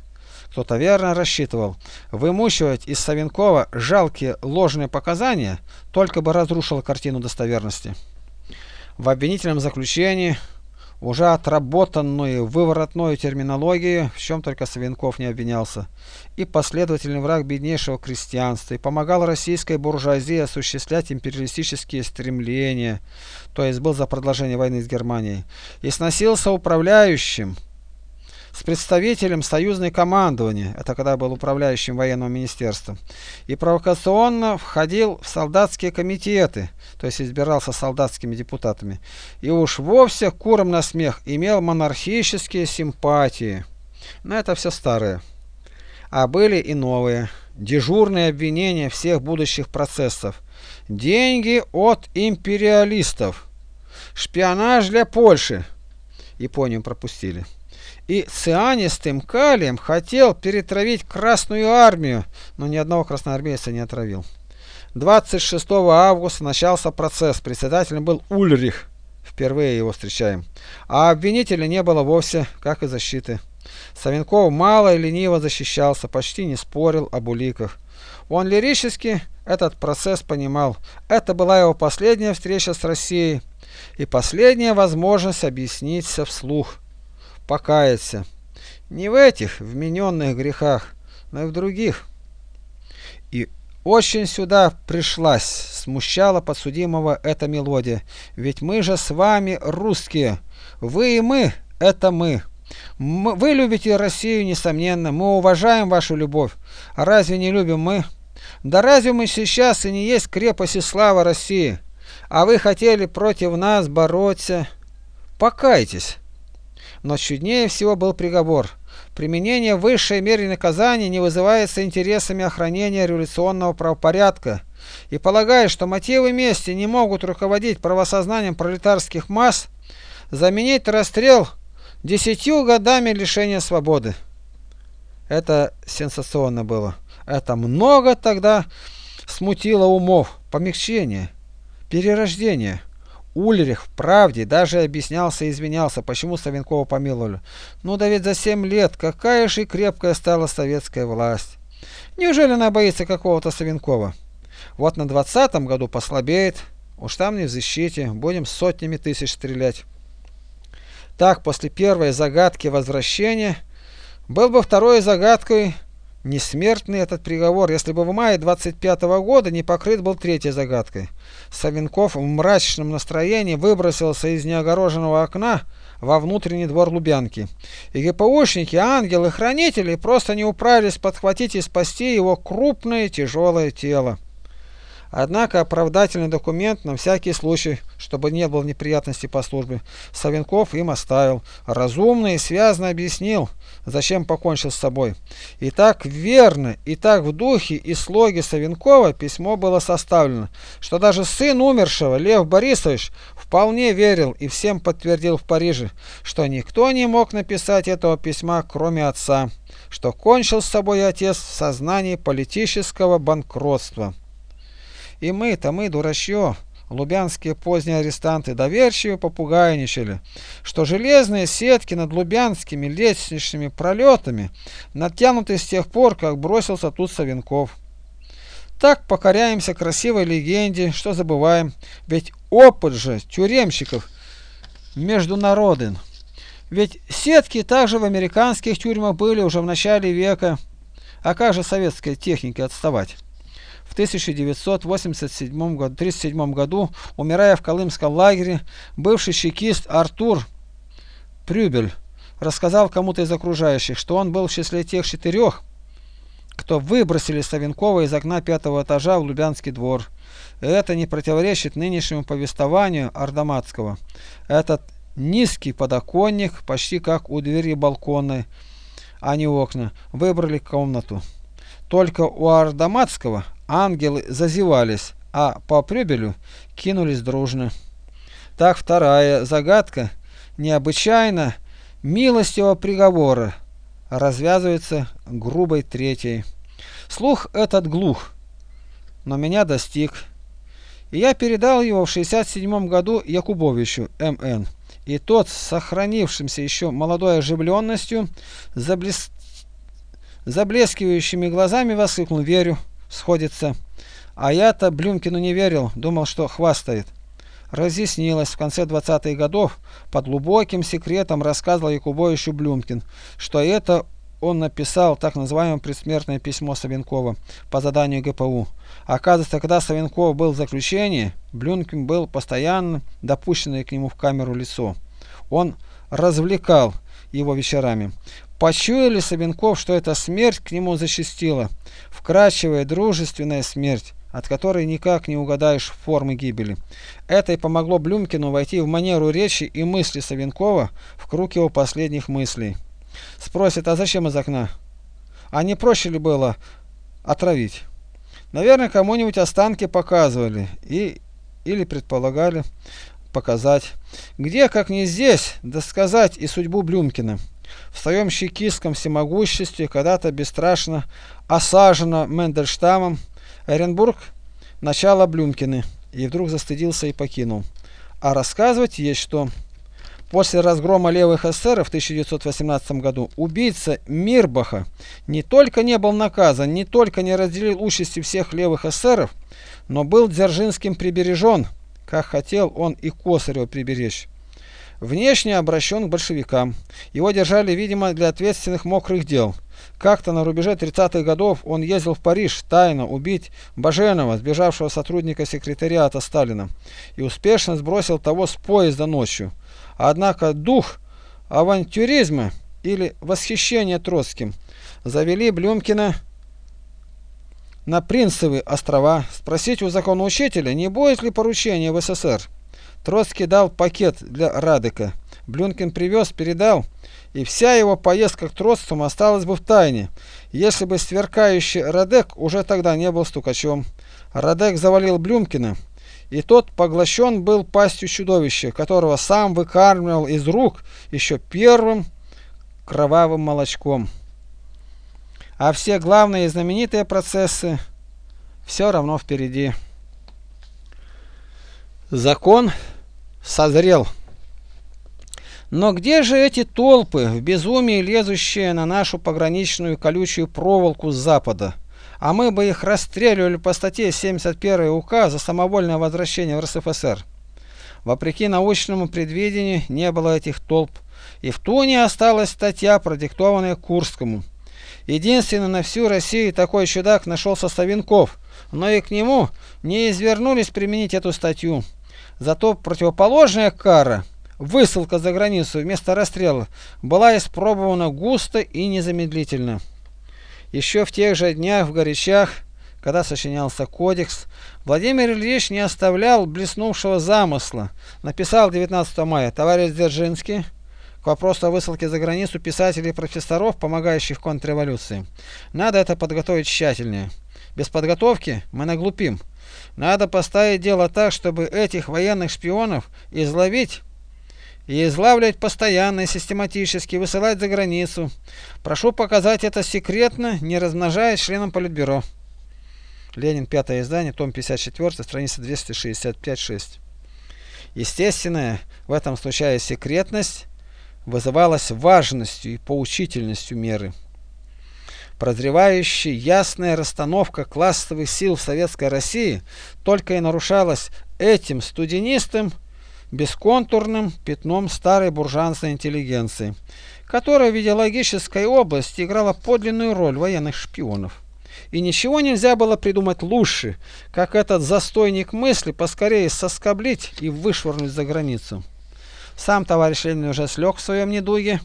Speaker 1: Кто-то верно рассчитывал, вымучивать из Савенкова жалкие ложные показания только бы разрушило картину достоверности в обвинительном заключении уже отработанную выворотную терминологию, в чем только Савенков не обвинялся, и последовательный враг беднейшего крестьянства, и помогал российской буржуазии осуществлять империалистические стремления, то есть был за продолжение войны с Германией, и сносился управляющим, с представителем союзной командования, это когда был управляющим военного министерства, и провокационно входил в солдатские комитеты, то есть избирался солдатскими депутатами, и уж вовсе куром на смех имел монархические симпатии. Но это все старое. А были и новые, дежурные обвинения всех будущих процессов. Деньги от империалистов. Шпионаж для Польши. Японию пропустили и цианистым калием хотел перетравить Красную Армию, но ни одного красноармейца не отравил. 26 августа начался процесс, председателем был Ульрих, впервые его встречаем, а обвинителя не было вовсе, как и защиты. Савенков мало и лениво защищался, почти не спорил об уликах. Он лирически этот процесс понимал. Это была его последняя встреча с Россией и последняя возможность объясниться вслух покаяться. Не в этих вмененных грехах, но и в других. И очень сюда пришлась, смущала подсудимого эта мелодия. Ведь мы же с вами русские. Вы и мы – это мы. Вы любите Россию, несомненно. Мы уважаем вашу любовь. А разве не любим мы? Да разве мы сейчас и не есть крепость и слава России? А вы хотели против нас бороться? Покайтесь. Но чуднее всего был приговор. Применение высшей меры наказания не вызывается интересами охранения революционного правопорядка. И полагая, что мотивы мести не могут руководить правосознанием пролетарских масс, заменить расстрел десятью годами лишения свободы. Это сенсационно было. Это много тогда смутило умов, помягчение, перерождение. Ульрих в правде даже объяснялся и извинялся, почему Савенкова помиловали. Ну да ведь за семь лет какая же крепкая стала советская власть. Неужели она боится какого-то Савенкова? Вот на двадцатом году послабеет, уж там не в защите, будем сотнями тысяч стрелять. Так, после первой загадки возвращения, был бы второй загадкой Несмертный этот приговор, если бы в мае 25 -го года не покрыт был третьей загадкой. Савенков в мрачном настроении выбросился из неогороженного окна во внутренний двор Лубянки. И ГПУшники, ангелы-хранители просто не управились подхватить и спасти его крупное тяжелое тело. Однако оправдательный документ на всякий случай, чтобы не было неприятностей по службе, Савенков им оставил. Разумно и связно объяснил, зачем покончил с собой. И так верно, и так в духе и слоге Савенкова письмо было составлено, что даже сын умершего, Лев Борисович, вполне верил и всем подтвердил в Париже, что никто не мог написать этого письма, кроме отца, что кончил с собой отец в сознании политического банкротства. И мы-то, мы, дурачье, лубянские поздние арестанты доверчиво попугайничали, что железные сетки над лубянскими лестничными пролетами натянуты с тех пор, как бросился тут Савенков. Так покоряемся красивой легенде, что забываем, ведь опыт же тюремщиков международен. Ведь сетки также в американских тюрьмах были уже в начале века, а как же советской технике отставать? В 1987 году, 37 году, умирая в Колымском лагере, бывший чекист Артур Прюбель рассказал кому-то из окружающих, что он был в числе тех четырех, кто выбросили Савенкова из окна пятого этажа в Лубянский двор. Это не противоречит нынешнему повествованию Ардаматского. Этот низкий подоконник, почти как у двери балконной, а не окна, выбрали комнату. Только у Ардаматского ангелы зазевались, а по прибелю кинулись дружно. Так вторая загадка необычайно милостивого приговора развязывается грубой третьей. Слух этот глух, но меня достиг. И я передал его в 67 году Якубовичу М.Н. И тот, сохранившимся еще молодой оживленностью, заблес... заблескивающими глазами воскликнул «Верю, сходится». А я-то Блюмкину не верил, думал, что хвастает. Разъяснилось, в конце 20-х годов под глубоким секретом рассказывал Якубовичу Блюмкин, что это он написал так называемое предсмертное письмо Савенкова по заданию ГПУ. Оказывается, когда Савенков был в заключении, Блюмкин был постоянно допущенный к нему в камеру лицо. Он развлекал его вечерами. Почуяли Савенков, что эта смерть к нему зачастила, вкрадчивая дружественная смерть от которой никак не угадаешь формы гибели. Это и помогло Блюмкину войти в манеру речи и мысли Савенкова в круг его последних мыслей. Спросит, а зачем из окна? А не проще ли было отравить? Наверное, кому-нибудь останки показывали и или предполагали показать. Где, как не здесь, да сказать и судьбу Блюмкина. В своем чекистском всемогуществе, когда-то бесстрашно осажено Мендельштамом, Эренбург – начало Блюмкины, и вдруг застыдился и покинул. А рассказывать есть что. После разгрома левых эсеров в 1918 году убийца Мирбаха не только не был наказан, не только не разделил участи всех левых эсеров, но был Дзержинским прибережен, как хотел он и Косарева приберечь. Внешне обращен к большевикам. Его держали, видимо, для ответственных мокрых дел – как-то на рубеже 30-х годов он ездил в Париж тайно убить Баженова, сбежавшего сотрудника секретариата Сталина, и успешно сбросил того с поезда ночью. Однако дух авантюризма или восхищения Троцким завели Блюмкина на Принцевы острова спросить у законоучителя, не будет ли поручения в СССР. Троцкий дал пакет для Радека. Блюмкин привез, передал и вся его поездка к Троцкому осталась бы в тайне, если бы сверкающий Радек уже тогда не был стукачом. Радек завалил Блюмкина, и тот поглощен был пастью чудовища, которого сам выкармливал из рук еще первым кровавым молочком. А все главные и знаменитые процессы все равно впереди. Закон созрел. Но где же эти толпы, в безумии лезущие на нашу пограничную колючую проволоку с запада? А мы бы их расстреливали по статье 71 УК за самовольное возвращение в РСФСР. Вопреки научному предвидению не было этих толп, и в Туне осталась статья, продиктованная Курскому. Единственный на всю Россию такой чудак нашелся Савенков, но и к нему не извернулись применить эту статью. Зато противоположная кара – Высылка за границу вместо расстрела была испробована густо и незамедлительно. Еще в тех же днях в горячах, когда сочинялся кодекс, Владимир Ильич не оставлял блеснувшего замысла. Написал 19 мая товарищ Дзержинский к вопросу о высылке за границу писателей и профессоров, помогающих контрреволюции. Надо это подготовить тщательнее. Без подготовки мы наглупим. Надо поставить дело так, чтобы этих военных шпионов изловить и излавливать постоянно и систематически, высылать за границу. Прошу показать это секретно, не размножая членам Политбюро. Ленин, пятое издание, том 54, страница 265-6. Естественная в этом случае секретность вызывалась важностью и поучительностью меры. Прозревающая ясная расстановка классовых сил в Советской России только и нарушалась этим студенистым бесконтурным пятном старой буржуазной интеллигенции, которая в идеологической области играла подлинную роль военных шпионов. И ничего нельзя было придумать лучше, как этот застойник мысли поскорее соскоблить и вышвырнуть за границу. Сам товарищ Ленин уже слег в своем недуге,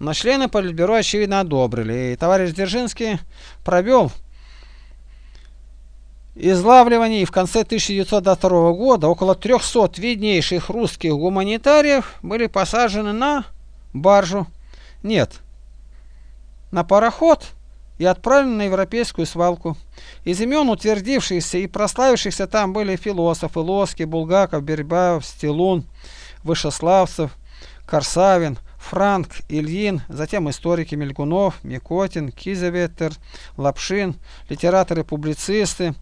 Speaker 1: но члены Политбюро, очевидно, одобрили, и товарищ Дзержинский провел излавливание, и в конце 1922 года около 300 виднейших русских гуманитариев были посажены на баржу. Нет, на пароход и отправлены на европейскую свалку. Из имен утвердившихся и прославившихся там были философы Лоски, Булгаков, Бербаев, Стилун, Вышеславцев, Корсавин, Франк, Ильин, затем историки Мельгунов, Микотин, Кизеветер, Лапшин, литераторы-публицисты,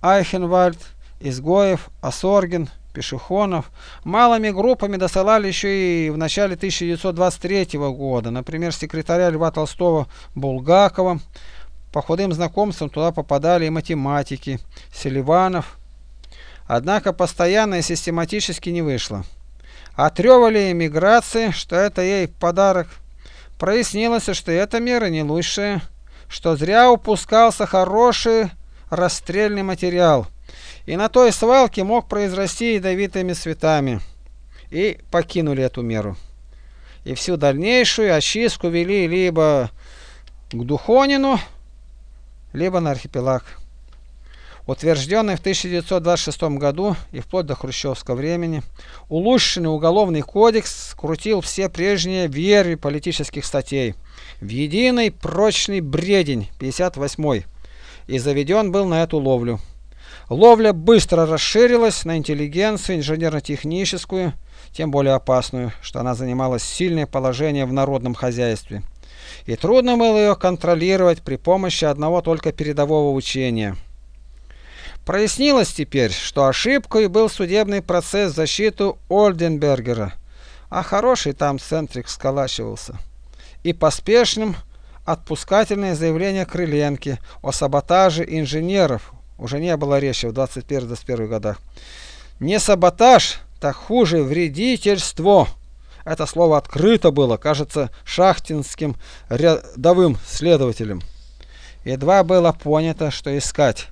Speaker 1: Айхенвальд, Изгоев, Осоргин, Пешехонов. Малыми группами досылали еще и в начале 1923 года, например, секретаря Льва Толстого Булгакова. По худым знакомствам туда попадали и математики, Селиванов. Однако постоянно и систематически не вышло. Отрёвали эмиграции, что это ей подарок. Прояснилось, что эта мера не лучшая, что зря упускался хороший расстрельный материал, и на той свалке мог произрасти ядовитыми цветами. И покинули эту меру. И всю дальнейшую очистку вели либо к Духонину, либо на архипелаг утвержденный в 1926 году и вплоть до хрущевского времени, улучшенный уголовный кодекс скрутил все прежние верви политических статей в единый прочный бредень 58 и заведен был на эту ловлю. Ловля быстро расширилась на интеллигенцию, инженерно-техническую, тем более опасную, что она занимала сильное положение в народном хозяйстве. И трудно было ее контролировать при помощи одного только передового учения – Прояснилось теперь, что ошибкой был судебный процесс в защиту Ольденбергера, а хороший там центрик сколачивался. И поспешным отпускательное заявление Крыленки о саботаже инженеров уже не было речи в 21-21 годах. Не саботаж, так хуже вредительство. Это слово открыто было, кажется, шахтинским рядовым следователем. Едва было понято, что искать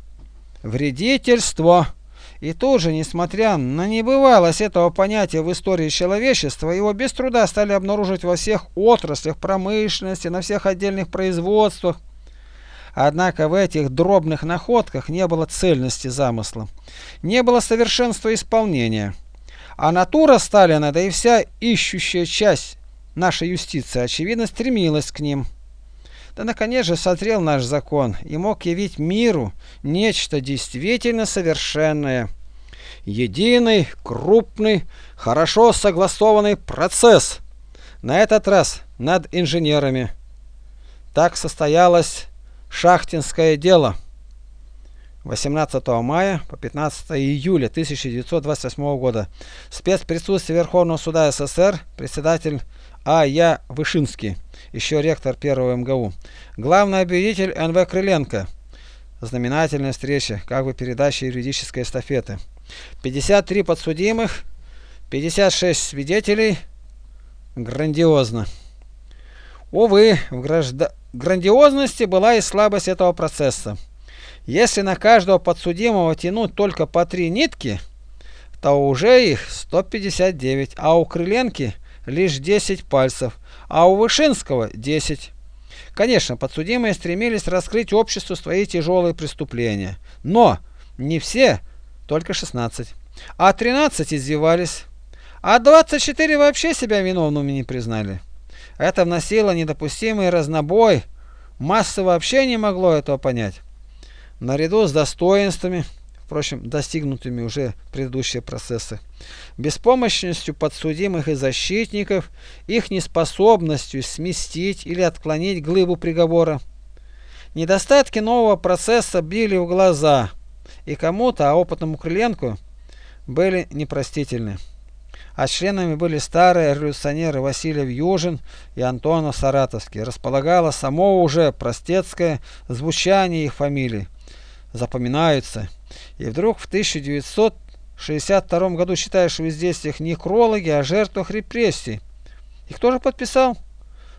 Speaker 1: вредительство. И тут же, несмотря на небывалость этого понятия в истории человечества, его без труда стали обнаруживать во всех отраслях промышленности, на всех отдельных производствах. Однако в этих дробных находках не было цельности замысла, не было совершенства исполнения. А натура Сталина, да и вся ищущая часть нашей юстиции, очевидно, стремилась к ним. Да наконец же созрел наш закон и мог явить миру нечто действительно совершенное. Единый, крупный, хорошо согласованный процесс. На этот раз над инженерами. Так состоялось шахтинское дело. 18 мая по 15 июля 1928 года. Спецприсутствие Верховного суда СССР, председатель А. Я. Вышинский еще ректор первого МГУ. Главный обвинитель Н.В. Крыленко. Знаменательная встреча, как бы передача юридической эстафеты. 53 подсудимых, 56 свидетелей. Грандиозно. Увы, в гражда... грандиозности была и слабость этого процесса. Если на каждого подсудимого тянуть только по три нитки, то уже их 159, а у Крыленки лишь 10 пальцев, а у Вышинского 10. Конечно, подсудимые стремились раскрыть обществу свои тяжелые преступления, но не все, только 16. А 13 издевались, а 24 вообще себя виновными не признали. Это вносило недопустимый разнобой, масса вообще не могло этого понять. Наряду с достоинствами, впрочем, достигнутыми уже предыдущие процессы. Беспомощностью подсудимых и защитников, их неспособностью сместить или отклонить глыбу приговора. Недостатки нового процесса били в глаза, и кому-то, а опытному Крыленку, были непростительны. А членами были старые революционеры Васильев Южин и Антонов Саратовский. Располагало само уже простецкое звучание их фамилий запоминаются. И вдруг в 1962 году считаешь в известиях некрологи о а жертвах репрессий. И кто же подписал?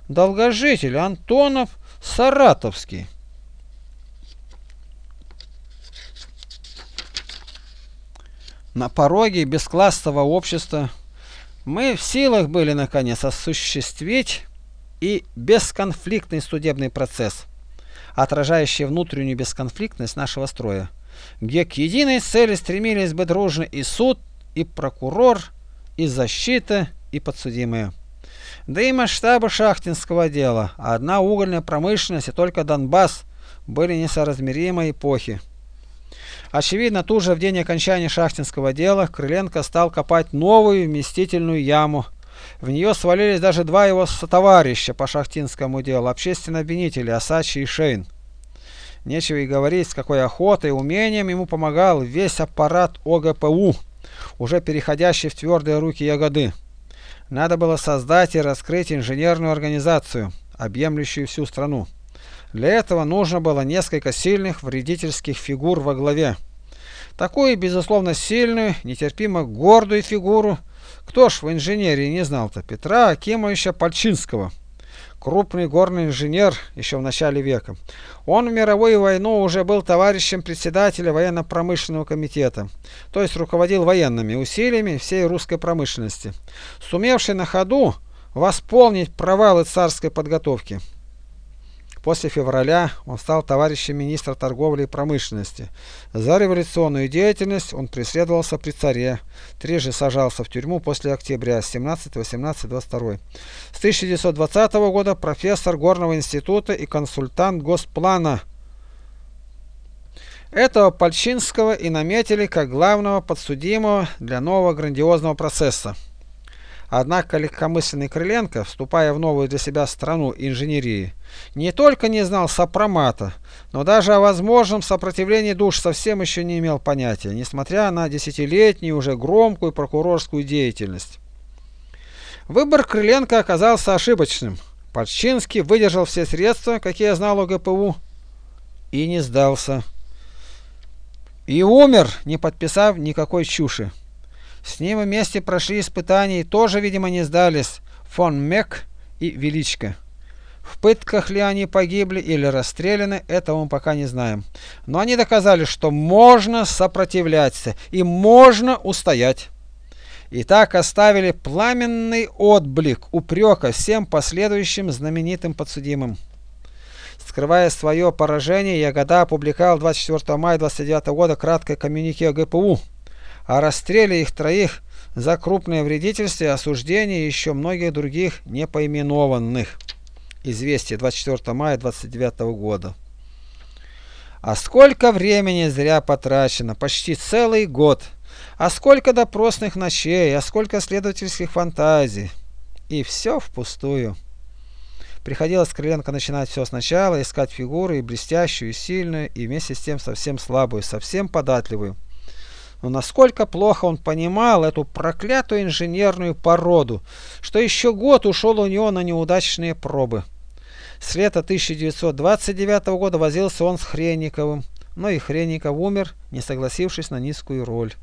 Speaker 1: Долгожитель Антонов Саратовский. На пороге бесклассового общества мы в силах были наконец осуществить и бесконфликтный судебный процесс отражающий внутреннюю бесконфликтность нашего строя, где к единой цели стремились бы дружно и суд, и прокурор, и защита, и подсудимые. Да и масштабы шахтинского дела, одна угольная промышленность и только Донбасс были несоразмеримой эпохи. Очевидно, тут же в день окончания шахтинского дела Крыленко стал копать новую вместительную яму. В нее свалились даже два его товарища по шахтинскому делу, общественные обвинители Асачи и Шейн. Нечего и говорить, с какой охотой и умением ему помогал весь аппарат ОГПУ, уже переходящий в твердые руки Ягоды. Надо было создать и раскрыть инженерную организацию, объемлющую всю страну. Для этого нужно было несколько сильных вредительских фигур во главе. Такую, безусловно, сильную, нетерпимо гордую фигуру, кто ж в инженерии не знал-то, Петра Акимовича Пальчинского. Крупный горный инженер еще в начале века. Он в мировую войну уже был товарищем председателя военно-промышленного комитета, то есть руководил военными усилиями всей русской промышленности, сумевший на ходу восполнить провалы царской подготовки. После февраля он стал товарищем министра торговли и промышленности. За революционную деятельность он преследовался при царе, трижды сажался в тюрьму после октября 17, 18, 22. С 1920 года профессор Горного института и консультант Госплана. Этого Пальчинского и наметили как главного подсудимого для нового грандиозного процесса. Однако легкомысленный Крыленко, вступая в новую для себя страну инженерии, не только не знал сопромата, но даже о возможном сопротивлении душ совсем еще не имел понятия, несмотря на десятилетнюю уже громкую прокурорскую деятельность. Выбор Крыленко оказался ошибочным. Подчинский выдержал все средства, какие знал о ГПУ, и не сдался. И умер, не подписав никакой чуши. С ним вместе прошли испытания и тоже, видимо, не сдались фон Мек и Величко. В пытках ли они погибли или расстреляны, этого мы пока не знаем. Но они доказали, что можно сопротивляться и можно устоять. И так оставили пламенный отблик упрека всем последующим знаменитым подсудимым. Скрывая свое поражение, Ягода опубликовал 24 мая 29 года краткое коммюнике ГПУ о расстреле их троих за крупное вредительство и осуждение еще многих других непоименованных. Известие 24 мая 29 года. А сколько времени зря потрачено, почти целый год. А сколько допросных ночей, а сколько следовательских фантазий. И все впустую. Приходилось Крыленко начинать все сначала, искать фигуры и блестящую, и сильную, и вместе с тем совсем слабую, совсем податливую. Но насколько плохо он понимал эту проклятую инженерную породу, что еще год ушел у него на неудачные пробы. С лета 1929 года возился он с Хренниковым, но и Хренников умер, не согласившись на низкую роль.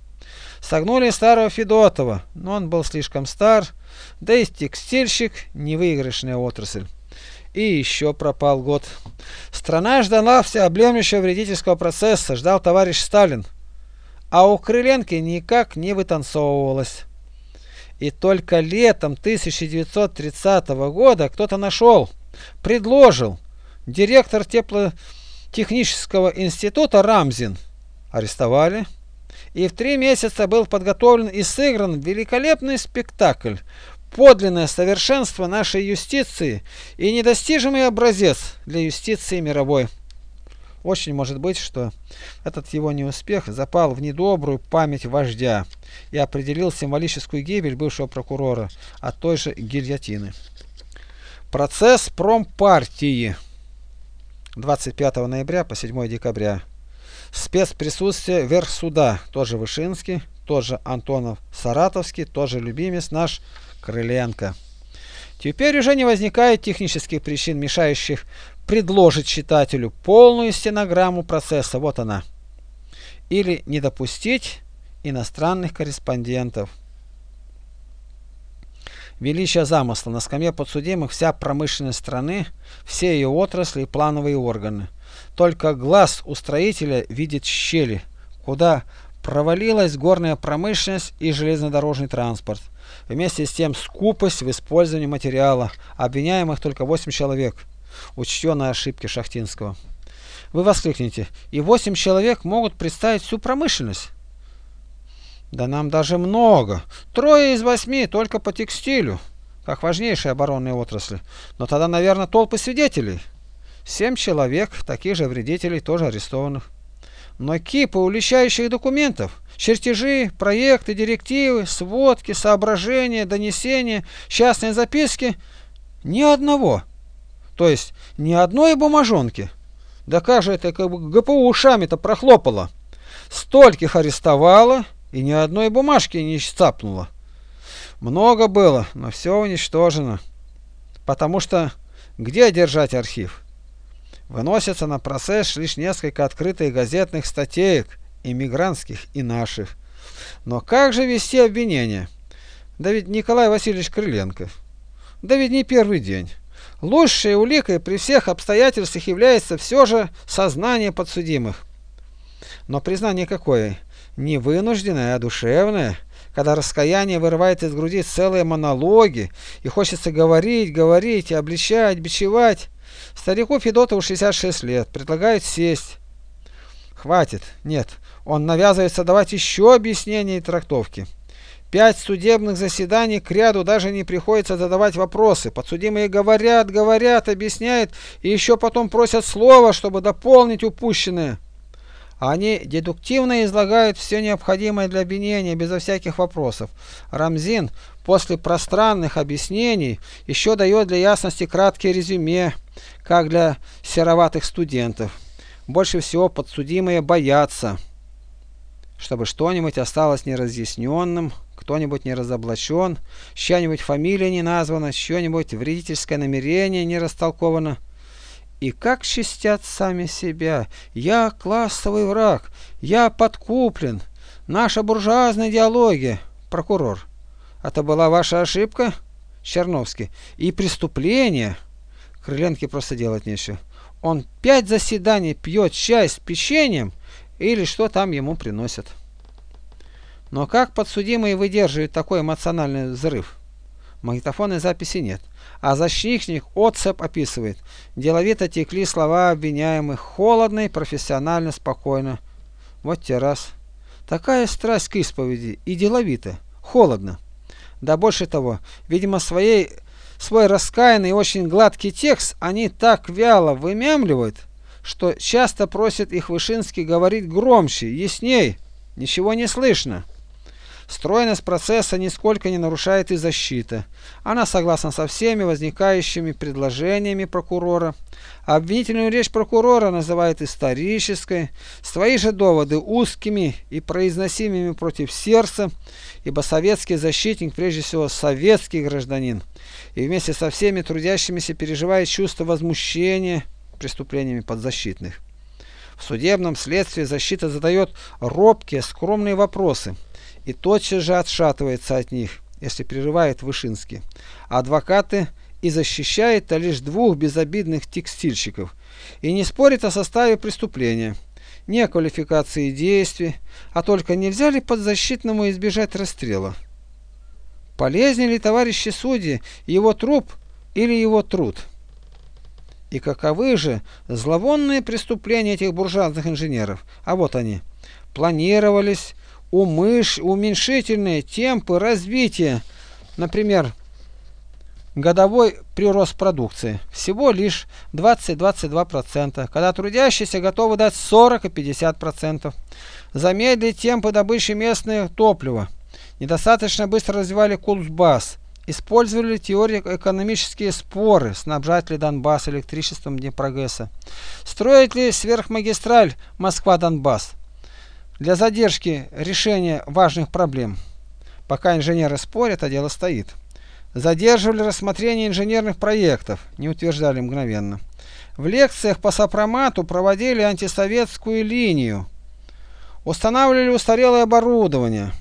Speaker 1: Согнули старого Федотова, но он был слишком стар, да и текстильщик – невыигрышная отрасль. И еще пропал год. Страна ждала всеобъемлющего вредительского процесса, ждал товарищ Сталин а у Крыленки никак не вытанцовывалось. И только летом 1930 года кто-то нашел, предложил, директор теплотехнического института Рамзин. Арестовали. И в три месяца был подготовлен и сыгран великолепный спектакль, подлинное совершенство нашей юстиции и недостижимый образец для юстиции мировой. Очень может быть, что этот его неуспех запал в недобрую память вождя и определил символическую гибель бывшего прокурора от той же гильотины. Процесс промпартии 25 ноября по 7 декабря. Спецприсутствие Верхсуда, тоже Вышинский, тоже Антонов Саратовский, тоже любимец наш Крыленко. Теперь уже не возникает технических причин, мешающих предложить читателю полную стенограмму процесса, вот она, или не допустить иностранных корреспондентов. Величие замысла. На скамье подсудимых вся промышленность страны, все ее отрасли и плановые органы. Только глаз у строителя видит щели, куда Провалилась горная промышленность и железнодорожный транспорт. Вместе с тем скупость в использовании материала. Обвиняемых только 8 человек. Учтенные ошибки Шахтинского. Вы воскликнете, и 8 человек могут представить всю промышленность? Да нам даже много. Трое из восьми только по текстилю, как важнейшей оборонной отрасли. Но тогда, наверное, толпы свидетелей. Семь человек, таких же вредителей, тоже арестованных но кипы уличающих документов, чертежи, проекты, директивы, сводки, соображения, донесения, частные записки – ни одного. То есть ни одной бумажонки. Да как же это как бы ГПУ ушами-то прохлопало? Стольких арестовало и ни одной бумажки не цапнуло. Много было, но все уничтожено. Потому что где держать архив? Выносятся на процесс лишь несколько открытых газетных статеек, иммигрантских и наших. Но как же вести обвинение? Да ведь Николай Васильевич Крыленко. Да ведь не первый день. Лучшей уликой при всех обстоятельствах является все же сознание подсудимых. Но признание какое? Не вынужденное, а душевное, когда раскаяние вырывает из груди целые монологи, и хочется говорить, говорить, и обличать, бичевать. Старику Федотову 66 лет. Предлагают сесть. Хватит. Нет. Он навязывается давать еще объяснения и трактовки. Пять судебных заседаний к ряду даже не приходится задавать вопросы. Подсудимые говорят, говорят, объясняют и еще потом просят слова, чтобы дополнить упущенное. Они дедуктивно излагают все необходимое для обвинения безо всяких вопросов. Рамзин после пространных объяснений еще дает для ясности краткие резюме, как для сероватых студентов. Больше всего подсудимые боятся, чтобы что-нибудь осталось неразъясненным, кто-нибудь не разоблачен, чья-нибудь фамилия не названа, чье-нибудь вредительское намерение не растолковано. И как чистят сами себя. Я классовый враг, я подкуплен. Наша буржуазная идеология. Прокурор. Это была ваша ошибка? Черновский. И преступление. Крыленке просто делать нечего. Он пять заседаний пьет чай с печеньем или что там ему приносят. Но как подсудимые выдерживают такой эмоциональный взрыв? Магнитофонной записи нет. А защитник Отцеп описывает. Деловито текли слова обвиняемых. Холодно и профессионально, спокойно. Вот те раз. Такая страсть к исповеди. И деловито. Холодно. Да больше того, видимо, своей, свой раскаянный очень гладкий текст они так вяло вымямливают, что часто просят их Вышинский говорить громче, ясней. Ничего не слышно. Стройность процесса нисколько не нарушает и защита. Она согласна со всеми возникающими предложениями прокурора. Обвинительную речь прокурора называет исторической, свои же доводы узкими и произносимыми против сердца, ибо советский защитник прежде всего советский гражданин, и вместе со всеми трудящимися переживает чувство возмущения преступлениями подзащитных. В судебном следствии защита задает робкие, скромные вопросы – и тотчас же отшатывается от них, если прерывает Вышинский. Адвокаты и защищает-то лишь двух безобидных текстильщиков и не спорит о составе преступления, не о квалификации действий, а только нельзя ли подзащитному избежать расстрела. Полезнее ли, товарищи судьи, его труп или его труд? И каковы же зловонные преступления этих буржуазных инженеров? А вот они. Планировались, умыш, уменьшительные темпы развития, например, годовой прирост продукции всего лишь 20-22%, когда трудящиеся готовы дать 40 и 50%. Замедлить темпы добычи местного топлива. Недостаточно быстро развивали Кулсбас. Использовали теорико-экономические споры, снабжать ли Донбасс электричеством Днепрогресса. Строить ли сверхмагистраль Москва-Донбасс для задержки решения важных проблем. Пока инженеры спорят, а дело стоит. Задерживали рассмотрение инженерных проектов, не утверждали мгновенно. В лекциях по сопромату проводили антисоветскую линию. Устанавливали устарелое оборудование.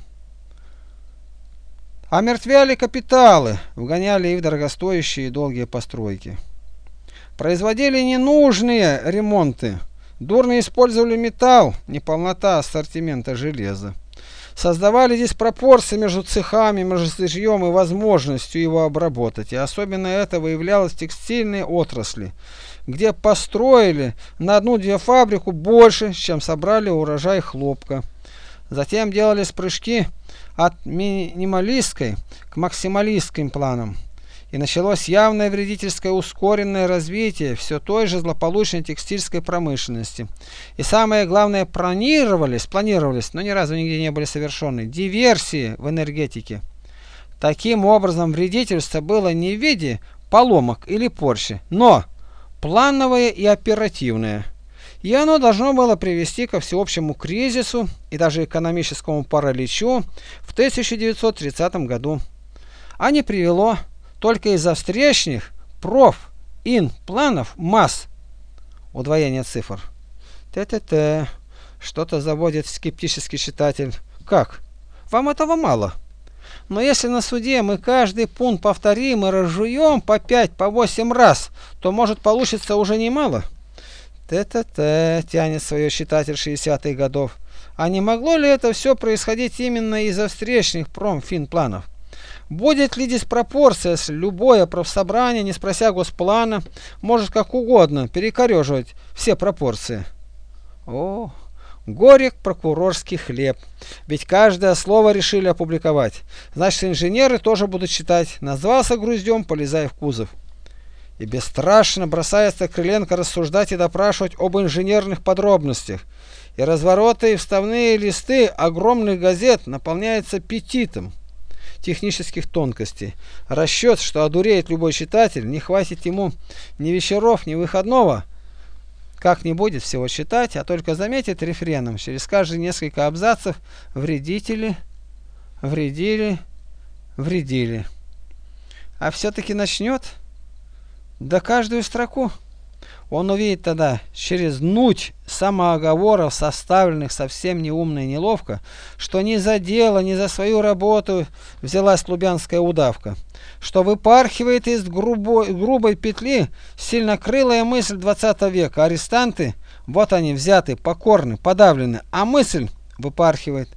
Speaker 1: Омертвяли капиталы, вгоняли их в дорогостоящие и долгие постройки. Производили ненужные ремонты, Дурно использовали металл, неполнота ассортимента железа. Создавали диспропорции между цехами, между сырьем и возможностью его обработать. И особенно это выявлялось в текстильной отрасли, где построили на одну-две фабрику больше, чем собрали урожай хлопка. Затем делались прыжки от минималистской к максималистским планам. И началось явное вредительское ускоренное развитие все той же злополучной текстильской промышленности. И самое главное, планировались, планировались, но ни разу нигде не были совершены, диверсии в энергетике. Таким образом, вредительство было не в виде поломок или порчи, но плановое и оперативное. И оно должно было привести ко всеобщему кризису и даже экономическому параличу в 1930 году. А не привело только из-за встречных проф, ин, планов, масс. Удвоение цифр. Т-т-т. Что-то заводит скептический читатель. Как? Вам этого мало? Но если на суде мы каждый пункт повторим и разжуем по 5, по 8 раз, то может получится уже немало. Т-т-т, тянет свое читатель 60-х годов. А не могло ли это все происходить именно из-за встречных промфинпланов? Будет ли диспропорция, если любое профсобрание, не спрося госплана, может как угодно перекореживать все пропорции? О, горек прокурорский хлеб. Ведь каждое слово решили опубликовать. Значит, инженеры тоже будут читать. Назвался груздем, полезая в кузов. И бесстрашно бросается Крыленко рассуждать и допрашивать об инженерных подробностях. И развороты и вставные листы огромных газет наполняются петитом технических тонкостей. Расчет, что одуреет любой читатель, не хватит ему ни вечеров, ни выходного, как не будет всего читать, а только заметит рефреном через каждые несколько абзацев вредители, вредили, вредили. А все-таки начнет, да каждую строку. Он увидит тогда через нуть самооговоров, составленных совсем неумно и неловко, что ни за дело, ни за свою работу взялась лубянская удавка, что выпархивает из грубой, грубой петли сильнокрылая мысль 20 века. Арестанты, вот они взяты, покорны, подавлены, а мысль выпархивает.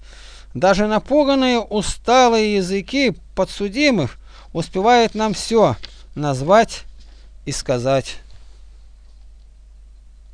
Speaker 1: Даже напуганные усталые языки подсудимых успевают нам все назвать и сказать.